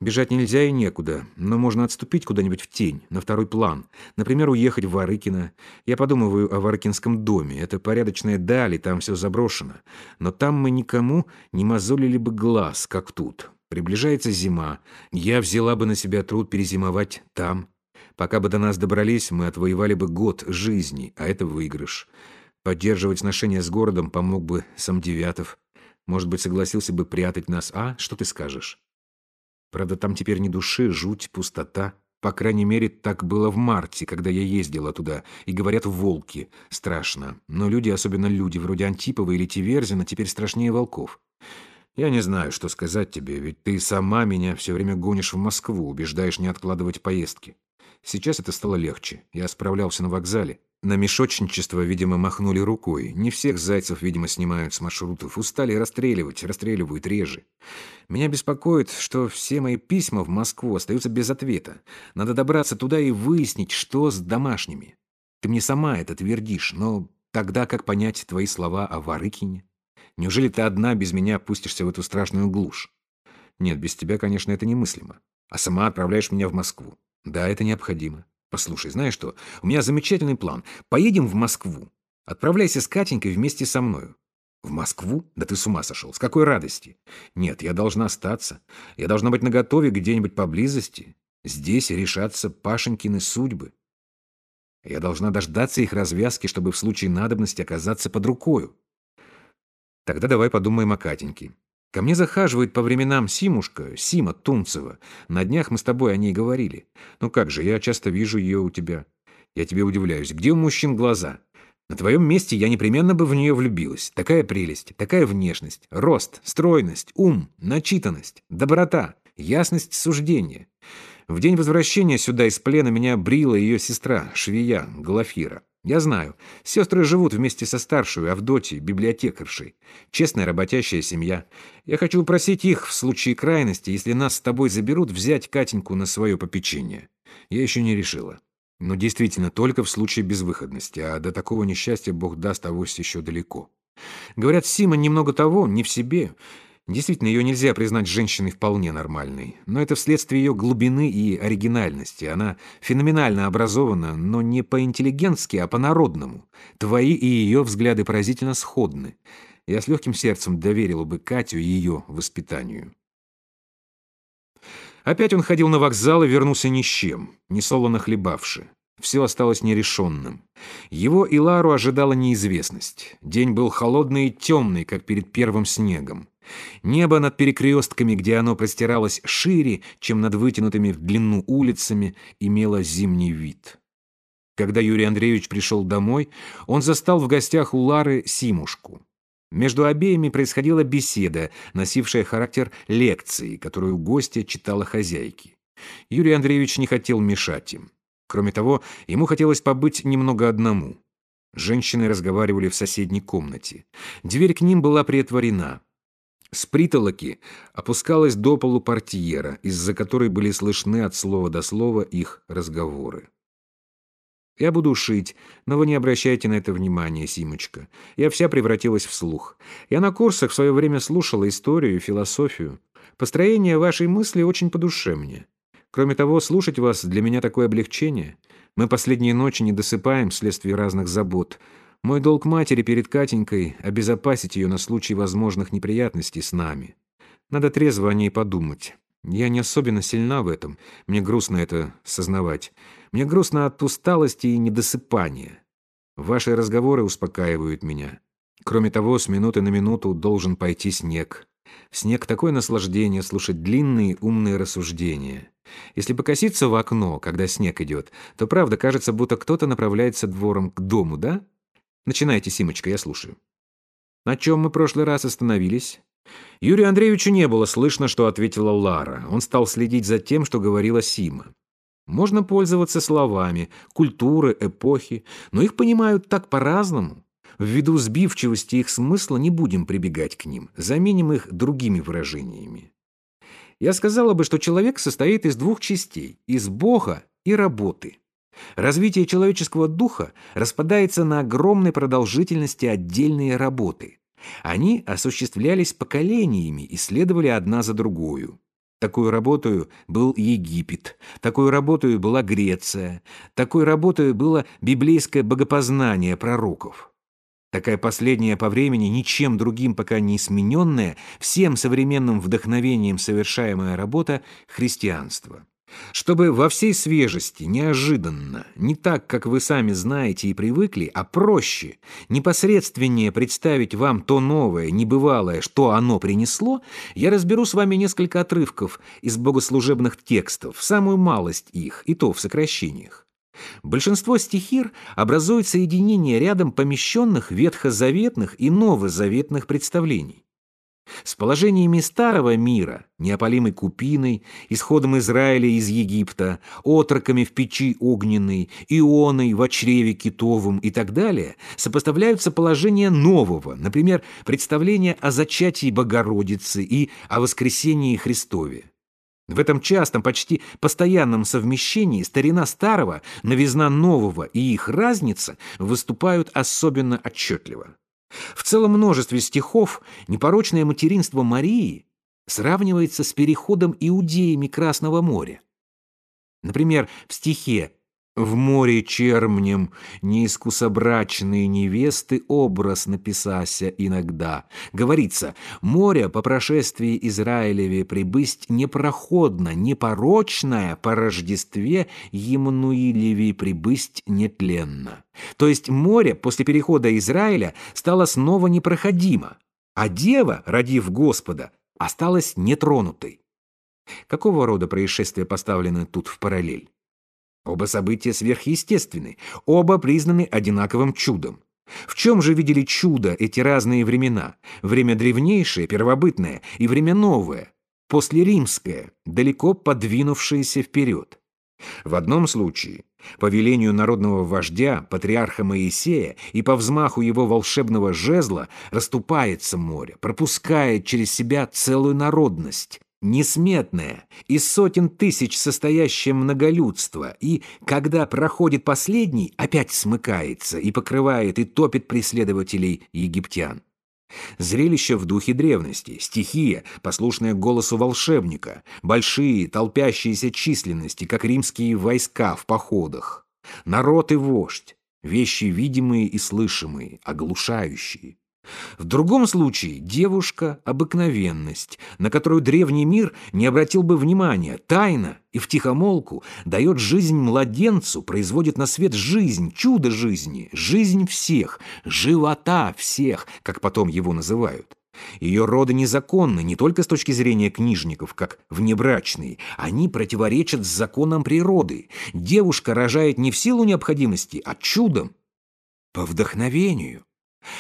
Бежать нельзя и некуда, но можно отступить куда-нибудь в тень, на второй план. Например, уехать в Варыкино. Я подумываю о Варыкинском доме. Это порядочная даль, и там все заброшено. Но там мы никому не мозолили бы глаз, как тут. Приближается зима. Я взяла бы на себя труд перезимовать там. Пока бы до нас добрались, мы отвоевали бы год жизни, а это выигрыш. Поддерживать отношения с городом помог бы сам Девятов. Может быть, согласился бы прятать нас, а? Что ты скажешь? Правда, там теперь ни души, жуть, пустота. По крайней мере, так было в марте, когда я ездила туда. И говорят, волки. Страшно. Но люди, особенно люди, вроде Антипова или Тиверзина, теперь страшнее волков. Я не знаю, что сказать тебе, ведь ты сама меня все время гонишь в Москву, убеждаешь не откладывать поездки. Сейчас это стало легче. Я справлялся на вокзале. На мешочничество, видимо, махнули рукой. Не всех зайцев, видимо, снимают с маршрутов. Устали расстреливать, расстреливают реже. Меня беспокоит, что все мои письма в Москву остаются без ответа. Надо добраться туда и выяснить, что с домашними. Ты мне сама это твердишь, но тогда как понять твои слова о Варыкине? Неужели ты одна без меня опустишься в эту страшную глушь? Нет, без тебя, конечно, это немыслимо. А сама отправляешь меня в Москву. Да, это необходимо. Послушай, знаешь что? У меня замечательный план. Поедем в Москву. Отправляйся с Катенькой вместе со мною. В Москву? Да ты с ума сошел. С какой радости? Нет, я должна остаться. Я должна быть наготове где-нибудь поблизости. Здесь решаться Пашенькины судьбы. Я должна дождаться их развязки, чтобы в случае надобности оказаться под рукою. Тогда давай подумаем о Катеньке. Ко мне захаживает по временам Симушка, Сима Тунцева. На днях мы с тобой о ней говорили. Ну как же, я часто вижу ее у тебя. Я тебе удивляюсь, где у мужчин глаза? На твоем месте я непременно бы в нее влюбилась. Такая прелесть, такая внешность, рост, стройность, ум, начитанность, доброта, ясность суждения. В день возвращения сюда из плена меня брила ее сестра, швея, Глафира. Я знаю, сестры живут вместе со старшей Авдотьей, библиотекаршей. Честная работящая семья. Я хочу упросить их, в случае крайности, если нас с тобой заберут, взять Катеньку на свое попечение. Я еще не решила. Но действительно, только в случае безвыходности, а до такого несчастья Бог даст авось еще далеко. Говорят, Сима немного того, не в себе. Действительно, ее нельзя признать женщиной вполне нормальной. Но это вследствие ее глубины и оригинальности. Она феноменально образована, но не по-интеллигентски, а по-народному. Твои и ее взгляды поразительно сходны. Я с легким сердцем доверила бы Катю ее воспитанию. Опять он ходил на вокзал и вернулся ни с чем, не солоно хлебавши. Все осталось нерешенным. Его и Лару ожидала неизвестность. День был холодный и темный, как перед первым снегом. Небо над перекрестками, где оно простиралось шире, чем над вытянутыми в длину улицами, имело зимний вид. Когда Юрий Андреевич пришел домой, он застал в гостях у Лары Симушку. Между обеими происходила беседа, носившая характер лекции, которую гостья читала хозяйке. Юрий Андреевич не хотел мешать им. Кроме того, ему хотелось побыть немного одному. Женщины разговаривали в соседней комнате. Дверь к ним была приотворена. С притолоки опускалась до полу портьера, из-за которой были слышны от слова до слова их разговоры. «Я буду шить, но вы не обращайте на это внимания, Симочка. Я вся превратилась в слух. Я на курсах в свое время слушала историю и философию. Построение вашей мысли очень по душе мне. Кроме того, слушать вас для меня такое облегчение. Мы последние ночи не досыпаем вследствие разных забот. Мой долг матери перед Катенькой — обезопасить ее на случай возможных неприятностей с нами. Надо трезво о ней подумать. Я не особенно сильна в этом. Мне грустно это сознавать. Мне грустно от усталости и недосыпания. Ваши разговоры успокаивают меня. Кроме того, с минуты на минуту должен пойти снег. снег такое наслаждение слушать длинные умные рассуждения. Если покоситься в окно, когда снег идет, то правда кажется, будто кто-то направляется двором к дому, да? Начинайте, Симочка, я слушаю. На чем мы в прошлый раз остановились? Юрию Андреевичу не было слышно, что ответила Лара. Он стал следить за тем, что говорила Сима. Можно пользоваться словами, культуры, эпохи, но их понимают так по-разному. Ввиду сбивчивости их смысла не будем прибегать к ним, заменим их другими выражениями. Я сказала бы, что человек состоит из двух частей – из Бога и работы. Развитие человеческого духа распадается на огромной продолжительности отдельные работы. Они осуществлялись поколениями и следовали одна за другую. Такой работой был Египет, такой работой была Греция, такой работой было библейское богопознание пророков. Такая последняя по времени, ничем другим пока не смененная, всем современным вдохновением совершаемая работа – христианство. Чтобы во всей свежести, неожиданно, не так, как вы сами знаете и привыкли, а проще, непосредственнее представить вам то новое, небывалое, что оно принесло, я разберу с вами несколько отрывков из богослужебных текстов, самую малость их, и то в сокращениях. Большинство стихир образуют соединение рядом помещенных ветхозаветных и новозаветных представлений. С положениями старого мира, неопалимой купиной, исходом Израиля из Египта, отроками в печи огненной, ионой в чреве китовом и так далее, сопоставляются положения нового, например, представления о зачатии Богородицы и о воскресении Христове. В этом частом, почти постоянном совмещении старина старого, новизна нового и их разница выступают особенно отчетливо. В целом множестве стихов непорочное материнство Марии сравнивается с переходом иудеями Красного моря. Например, в стихе в море чермнем неискусобрачные невесты образ написася иногда. Говорится, море по прошествии Израилеве прибысть непроходно, непорочное по Рождестве Емнуилеве прибысть нетленно. То есть море после перехода Израиля стало снова непроходимо, а дева, родив Господа, осталась нетронутой. Какого рода происшествия поставлены тут в параллель? Оба события сверхъестественны, оба признаны одинаковым чудом. В чем же видели чудо эти разные времена? Время древнейшее, первобытное, и время новое, послеримское, далеко подвинувшееся вперед. В одном случае По велению народного вождя, патриарха Моисея, и по взмаху его волшебного жезла расступается море, пропускает через себя целую народность, несметное, из сотен тысяч состоящее многолюдство, и, когда проходит последний, опять смыкается и покрывает и топит преследователей египтян. Зрелище в духе древности, стихия, послушная голосу волшебника, большие, толпящиеся численности, как римские войска в походах. Народ и вождь, вещи видимые и слышимые, оглушающие. В другом случае девушка – обыкновенность, на которую древний мир не обратил бы внимания, тайна и втихомолку дает жизнь младенцу, производит на свет жизнь, чудо жизни, жизнь всех, живота всех, как потом его называют. Ее роды незаконны не только с точки зрения книжников, как внебрачные, они противоречат законам природы. Девушка рожает не в силу необходимости, а чудом, по вдохновению.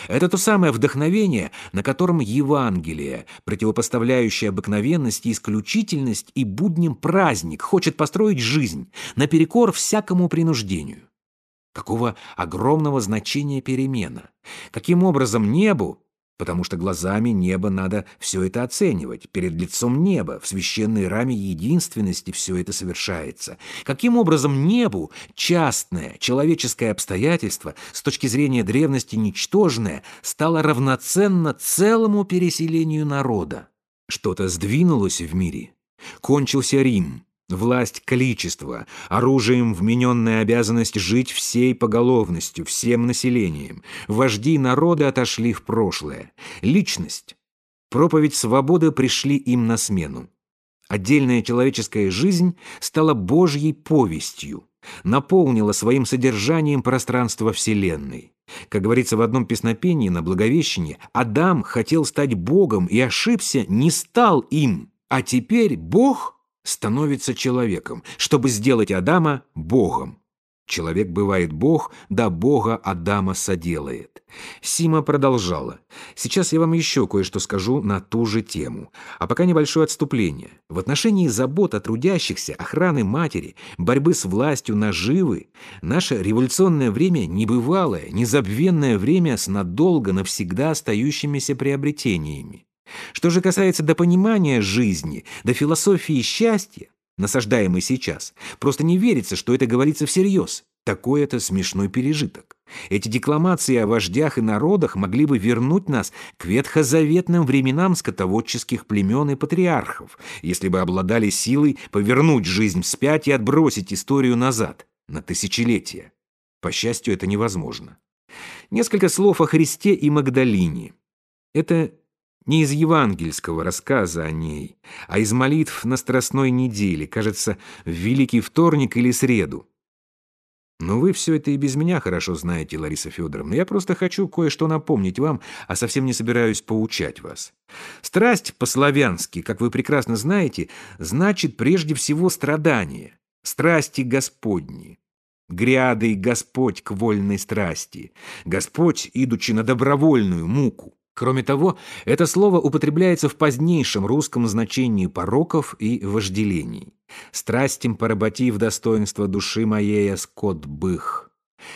Это то самое вдохновение, на котором Евангелие, противопоставляющее обыкновенность и исключительность и будним праздник, хочет построить жизнь наперекор всякому принуждению. Какого огромного значения перемена? Каким образом небу потому что глазами неба надо все это оценивать. Перед лицом неба, в священной раме единственности все это совершается. Каким образом небу частное человеческое обстоятельство, с точки зрения древности ничтожное, стало равноценно целому переселению народа? Что-то сдвинулось в мире. Кончился Рим. Власть количества, оружием вмененная обязанность жить всей поголовностью, всем населением. Вожди народа отошли в прошлое. Личность. Проповедь свободы пришли им на смену. Отдельная человеческая жизнь стала Божьей повестью, наполнила своим содержанием пространство Вселенной. Как говорится в одном песнопении на Благовещении, Адам хотел стать Богом и ошибся, не стал им, а теперь Бог становится человеком, чтобы сделать Адама Богом. Человек бывает Бог, да Бога Адама соделает. Сима продолжала. Сейчас я вам еще кое-что скажу на ту же тему. А пока небольшое отступление. В отношении забот о трудящихся, охраны матери, борьбы с властью, наживы, наше революционное время небывалое, незабвенное время с надолго навсегда остающимися приобретениями. Что же касается до понимания жизни, до философии счастья, насаждаемой сейчас, просто не верится, что это говорится всерьез. Такой это смешной пережиток. Эти декламации о вождях и народах могли бы вернуть нас к ветхозаветным временам скотоводческих племен и патриархов, если бы обладали силой повернуть жизнь вспять и отбросить историю назад, на тысячелетия. По счастью, это невозможно. Несколько слов о Христе и Магдалине. Это не из евангельского рассказа о ней, а из молитв на Страстной неделе, кажется, в Великий вторник или среду. Но вы все это и без меня хорошо знаете, Лариса Федоровна. Я просто хочу кое-что напомнить вам, а совсем не собираюсь поучать вас. Страсть по-славянски, как вы прекрасно знаете, значит прежде всего страдание, страсти Господни. Грядый Господь к вольной страсти, Господь, идучи на добровольную муку. Кроме того, это слово употребляется в позднейшем русском значении пороков и вожделений. «Страстим поработи в достоинство души моей, скот бых»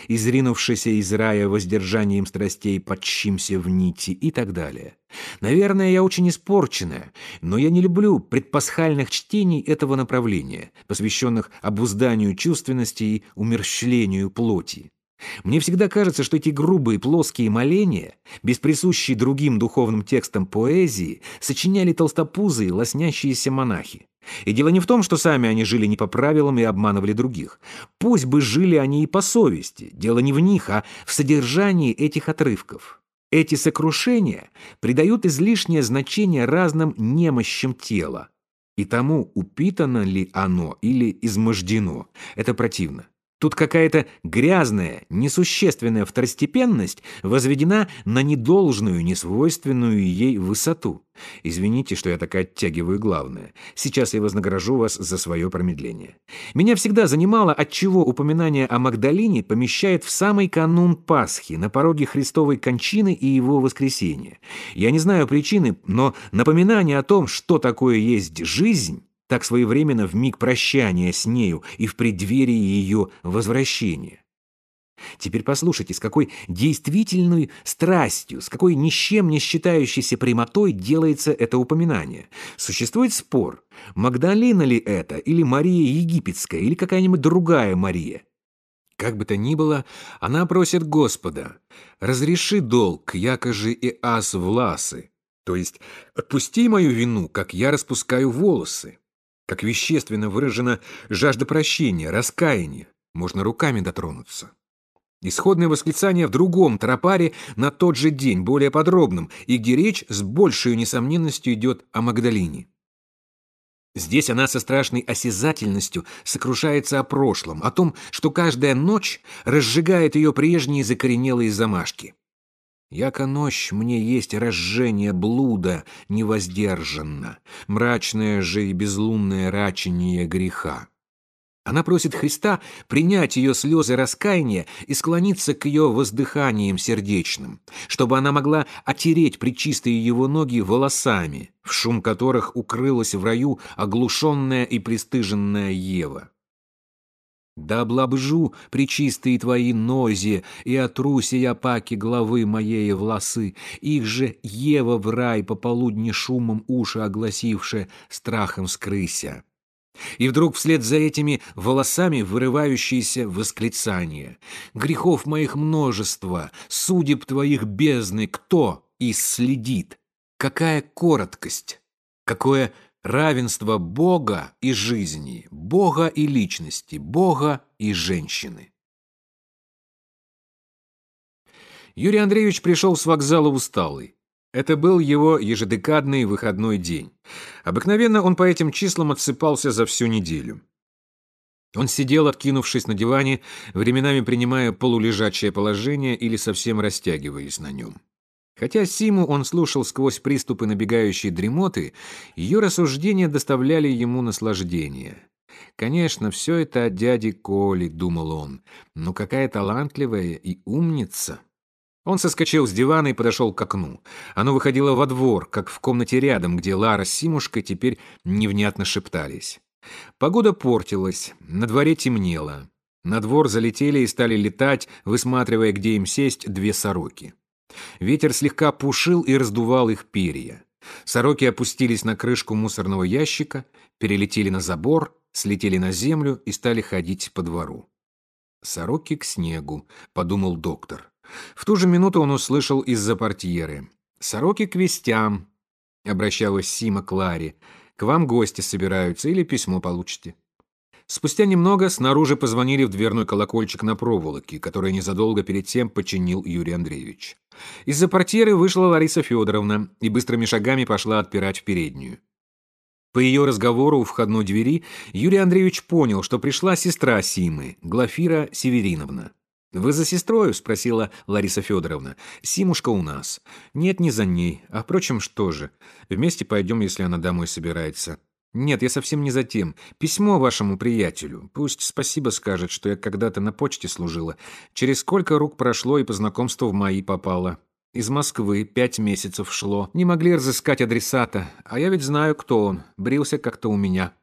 изринувшийся из рая воздержанием страстей, подщимся в нити и так далее. Наверное, я очень испорченная, но я не люблю предпасхальных чтений этого направления, посвященных обузданию чувственности и умерщвлению плоти. Мне всегда кажется, что эти грубые плоские моления, без присущей другим духовным текстам поэзии, сочиняли толстопузые, лоснящиеся монахи. И дело не в том, что сами они жили не по правилам и обманывали других. Пусть бы жили они и по совести. Дело не в них, а в содержании этих отрывков. Эти сокрушения придают излишнее значение разным немощам тела. И тому, упитано ли оно или измождено, это противно. Тут какая-то грязная, несущественная второстепенность возведена на недолжную, несвойственную ей высоту. Извините, что я так оттягиваю главное. Сейчас я вознагражу вас за свое промедление. Меня всегда занимало, отчего упоминание о Магдалине помещает в самый канун Пасхи, на пороге Христовой кончины и его воскресения. Я не знаю причины, но напоминание о том, что такое есть жизнь, так своевременно в миг прощания с нею и в преддверии ее возвращения. Теперь послушайте, с какой действительной страстью, с какой ни с чем не считающейся прямотой делается это упоминание. Существует спор, Магдалина ли это, или Мария Египетская, или какая-нибудь другая Мария. Как бы то ни было, она просит Господа, разреши долг, якоже и ас власы, то есть отпусти мою вину, как я распускаю волосы. Как вещественно выражена жажда прощения, раскаяния, можно руками дотронуться. Исходное восклицание в другом тропаре на тот же день, более подробном, и где речь с большей несомненностью идет о Магдалине. Здесь она со страшной осязательностью сокрушается о прошлом, о том, что каждая ночь разжигает ее прежние закоренелые замашки. Яко ночь мне есть разжение блуда невоздержанно, мрачное же и безлунное рачение греха. Она просит Христа принять ее слезы раскаяния и склониться к ее воздыханиям сердечным, чтобы она могла отереть причистые его ноги волосами, в шум которых укрылась в раю оглушенная и пристыженная Ева. Да облабжу причистые твои нози, и отруся я паки главы моей волосы, их же Ева в рай пополудни шумом уши огласивше, страхом скрыся. И вдруг вслед за этими волосами вырывающиеся восклицания. «Грехов моих множество, судеб твоих бездны, кто исследит? Какая короткость, какое равенство Бога и жизни, Бога и личности, Бога и женщины!» Юрий Андреевич пришел с вокзала усталый. Это был его ежедекадный выходной день. Обыкновенно он по этим числам отсыпался за всю неделю. Он сидел, откинувшись на диване, временами принимая полулежачее положение или совсем растягиваясь на нем. Хотя Симу он слушал сквозь приступы набегающей дремоты, ее рассуждения доставляли ему наслаждение. «Конечно, все это от дяди Коли», — думал он, — «но какая талантливая и умница». Он соскочил с дивана и подошел к окну. Оно выходило во двор, как в комнате рядом, где Лара с Симушкой теперь невнятно шептались. Погода портилась, на дворе темнело. На двор залетели и стали летать, высматривая, где им сесть, две сороки. Ветер слегка пушил и раздувал их перья. Сороки опустились на крышку мусорного ящика, перелетели на забор, слетели на землю и стали ходить по двору. «Сороки к снегу», — подумал доктор. В ту же минуту он услышал из-за портьеры. «Сороки к вестям», — обращалась Сима к Ларе. «К вам гости собираются или письмо получите». Спустя немного снаружи позвонили в дверной колокольчик на проволоке, который незадолго перед тем починил Юрий Андреевич. Из-за портьеры вышла Лариса Федоровна и быстрыми шагами пошла отпирать в переднюю. По ее разговору у входной двери Юрий Андреевич понял, что пришла сестра Симы, Глафира Севериновна. «Вы за сестрою?» — спросила Лариса Федоровна. «Симушка у нас». «Нет, не за ней. А, впрочем, что же? Вместе пойдем, если она домой собирается». «Нет, я совсем не за тем. Письмо вашему приятелю. Пусть спасибо скажет, что я когда-то на почте служила. Через сколько рук прошло и по знакомству в мои попало. Из Москвы пять месяцев шло. Не могли разыскать адресата. А я ведь знаю, кто он. Брился как-то у меня».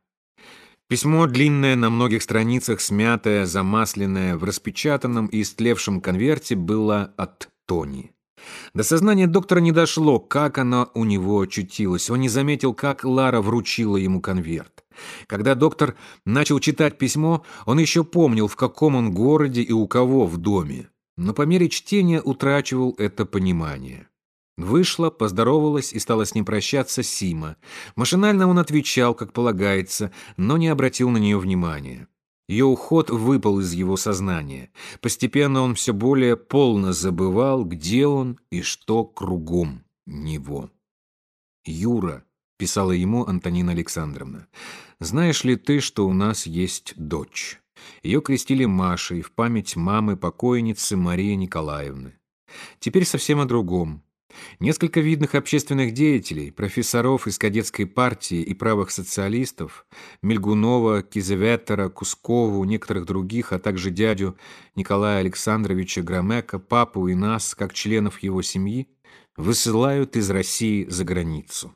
Письмо длинное, на многих страницах, смятое, замасленное, в распечатанном и истлевшем конверте было от Тони. До сознания доктора не дошло, как оно у него очутилось. Он не заметил, как Лара вручила ему конверт. Когда доктор начал читать письмо, он еще помнил, в каком он городе и у кого в доме. Но по мере чтения утрачивал это понимание. Вышла, поздоровалась и стала с ним прощаться Сима. Машинально он отвечал, как полагается, но не обратил на нее внимания. Ее уход выпал из его сознания. Постепенно он все более полно забывал, где он и что кругом него. «Юра», — писала ему Антонина Александровна, — «знаешь ли ты, что у нас есть дочь? Ее крестили Машей в память мамы покойницы Марии Николаевны. Теперь совсем о другом. Несколько видных общественных деятелей, профессоров из кадетской партии и правых социалистов, Мельгунова, Кизеветтера, Кускову, некоторых других, а также дядю Николая Александровича Громека, папу и нас, как членов его семьи, высылают из России за границу.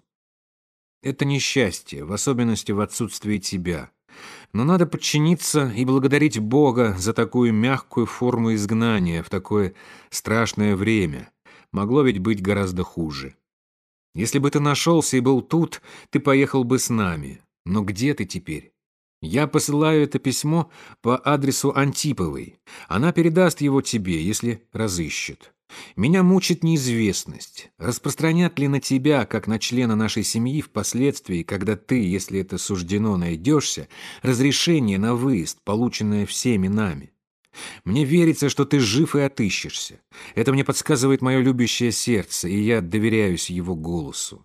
Это несчастье, в особенности в отсутствии тебя. Но надо подчиниться и благодарить Бога за такую мягкую форму изгнания в такое страшное время. Могло ведь быть гораздо хуже. Если бы ты нашелся и был тут, ты поехал бы с нами. Но где ты теперь? Я посылаю это письмо по адресу Антиповой. Она передаст его тебе, если разыщет. Меня мучит неизвестность. Распространят ли на тебя, как на члена нашей семьи, впоследствии, когда ты, если это суждено, найдешься, разрешение на выезд, полученное всеми нами? Мне верится, что ты жив и отыщешься. Это мне подсказывает мое любящее сердце, и я доверяюсь его голосу.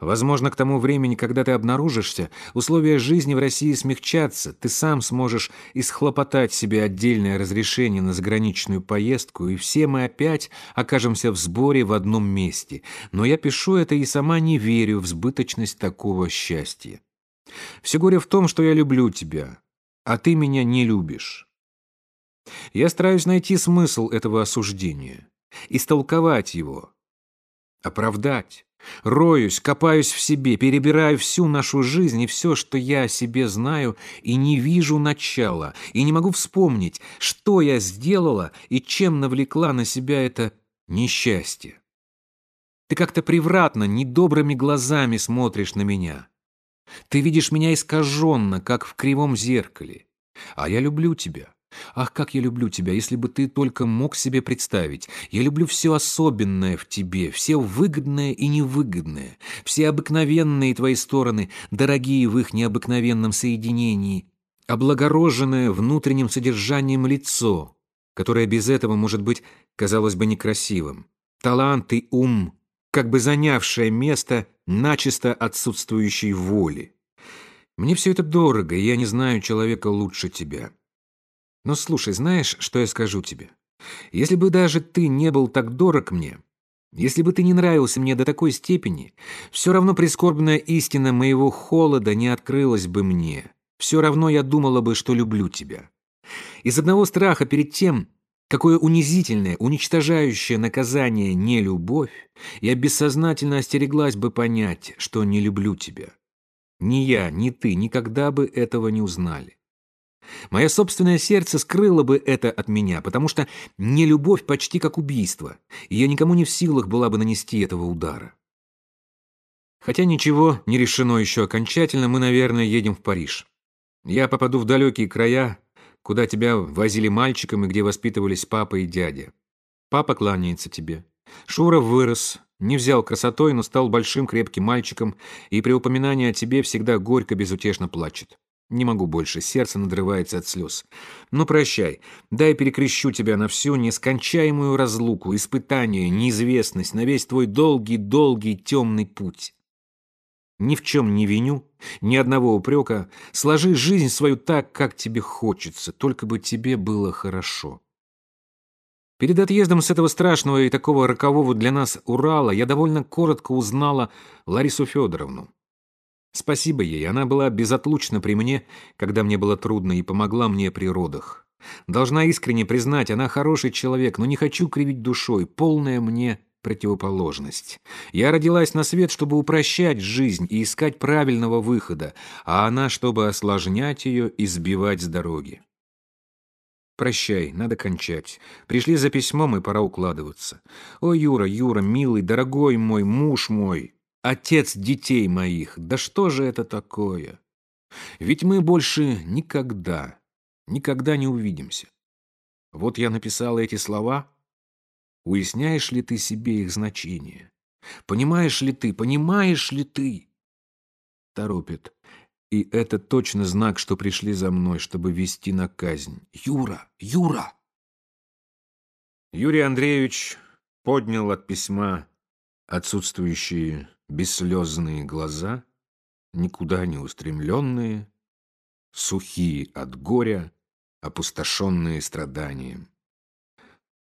Возможно, к тому времени, когда ты обнаружишься, условия жизни в России смягчатся, ты сам сможешь исхлопотать себе отдельное разрешение на заграничную поездку, и все мы опять окажемся в сборе в одном месте. Но я пишу это и сама не верю в сбыточность такого счастья. Все горе в том, что я люблю тебя, а ты меня не любишь. Я стараюсь найти смысл этого осуждения, истолковать его, оправдать. Роюсь, копаюсь в себе, перебираю всю нашу жизнь и все, что я о себе знаю, и не вижу начала, и не могу вспомнить, что я сделала и чем навлекла на себя это несчастье. Ты как-то превратно, недобрыми глазами смотришь на меня. Ты видишь меня искаженно, как в кривом зеркале. А я люблю тебя. Ах, как я люблю тебя, если бы ты только мог себе представить. Я люблю все особенное в тебе, все выгодное и невыгодное, все обыкновенные твои стороны, дорогие в их необыкновенном соединении, облагороженное внутренним содержанием лицо, которое без этого, может быть, казалось бы некрасивым, талант и ум, как бы занявшее место начисто отсутствующей воли. Мне все это дорого, и я не знаю человека лучше тебя. Но слушай, знаешь, что я скажу тебе? Если бы даже ты не был так дорог мне, если бы ты не нравился мне до такой степени, все равно прискорбная истина моего холода не открылась бы мне. Все равно я думала бы, что люблю тебя. Из одного страха перед тем, какое унизительное, уничтожающее наказание не любовь, я бессознательно остереглась бы понять, что не люблю тебя. Ни я, ни ты никогда бы этого не узнали. Мое собственное сердце скрыло бы это от меня, потому что не любовь почти как убийство, и я никому не в силах была бы нанести этого удара. Хотя ничего не решено еще окончательно, мы, наверное, едем в Париж. Я попаду в далекие края, куда тебя возили мальчиком и где воспитывались папа и дядя. Папа кланяется тебе. Шура вырос, не взял красотой, но стал большим крепким мальчиком, и при упоминании о тебе всегда горько безутешно плачет. Не могу больше, сердце надрывается от слез. Ну, прощай, дай перекрещу тебя на всю нескончаемую разлуку, испытание, неизвестность, на весь твой долгий-долгий темный путь. Ни в чем не виню, ни одного упрека. Сложи жизнь свою так, как тебе хочется, только бы тебе было хорошо. Перед отъездом с этого страшного и такого рокового для нас Урала я довольно коротко узнала Ларису Федоровну. Спасибо ей, она была безотлучна при мне, когда мне было трудно, и помогла мне при родах. Должна искренне признать, она хороший человек, но не хочу кривить душой, полная мне противоположность. Я родилась на свет, чтобы упрощать жизнь и искать правильного выхода, а она, чтобы осложнять ее и сбивать с дороги. Прощай, надо кончать. Пришли за письмом, и пора укладываться. О, Юра, Юра, милый, дорогой мой, муж мой, Отец детей моих, да что же это такое? Ведь мы больше никогда, никогда не увидимся. Вот я написал эти слова. Уясняешь ли ты себе их значение? Понимаешь ли ты, понимаешь ли ты? Торопит. И это точно знак, что пришли за мной, чтобы вести на казнь. Юра! Юра! Юрий Андреевич поднял от письма отсутствующие бесслезные глаза, никуда не устремленные, сухие от горя, опустошенные страданием.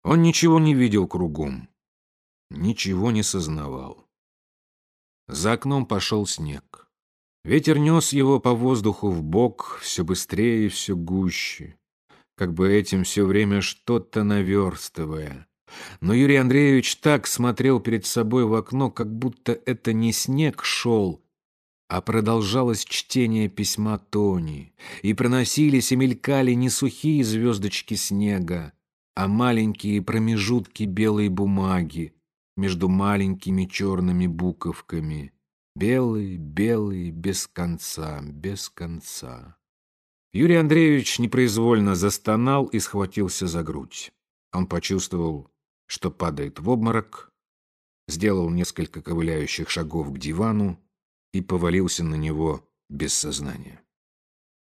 Он ничего не видел кругом, ничего не сознавал. За окном пошел снег. Ветер нес его по воздуху в бок все быстрее и все гуще, как бы этим все время что-то наверстывая, но Юрий Андреевич так смотрел перед собой в окно, как будто это не снег шел, а продолжалось чтение письма Тони, и проносились и мелькали не сухие звездочки снега, а маленькие промежутки белой бумаги между маленькими черными буковками. Белый, белый, без конца, без конца. Юрий Андреевич непроизвольно застонал и схватился за грудь. Он почувствовал, что падает в обморок, сделал несколько ковыляющих шагов к дивану и повалился на него без сознания.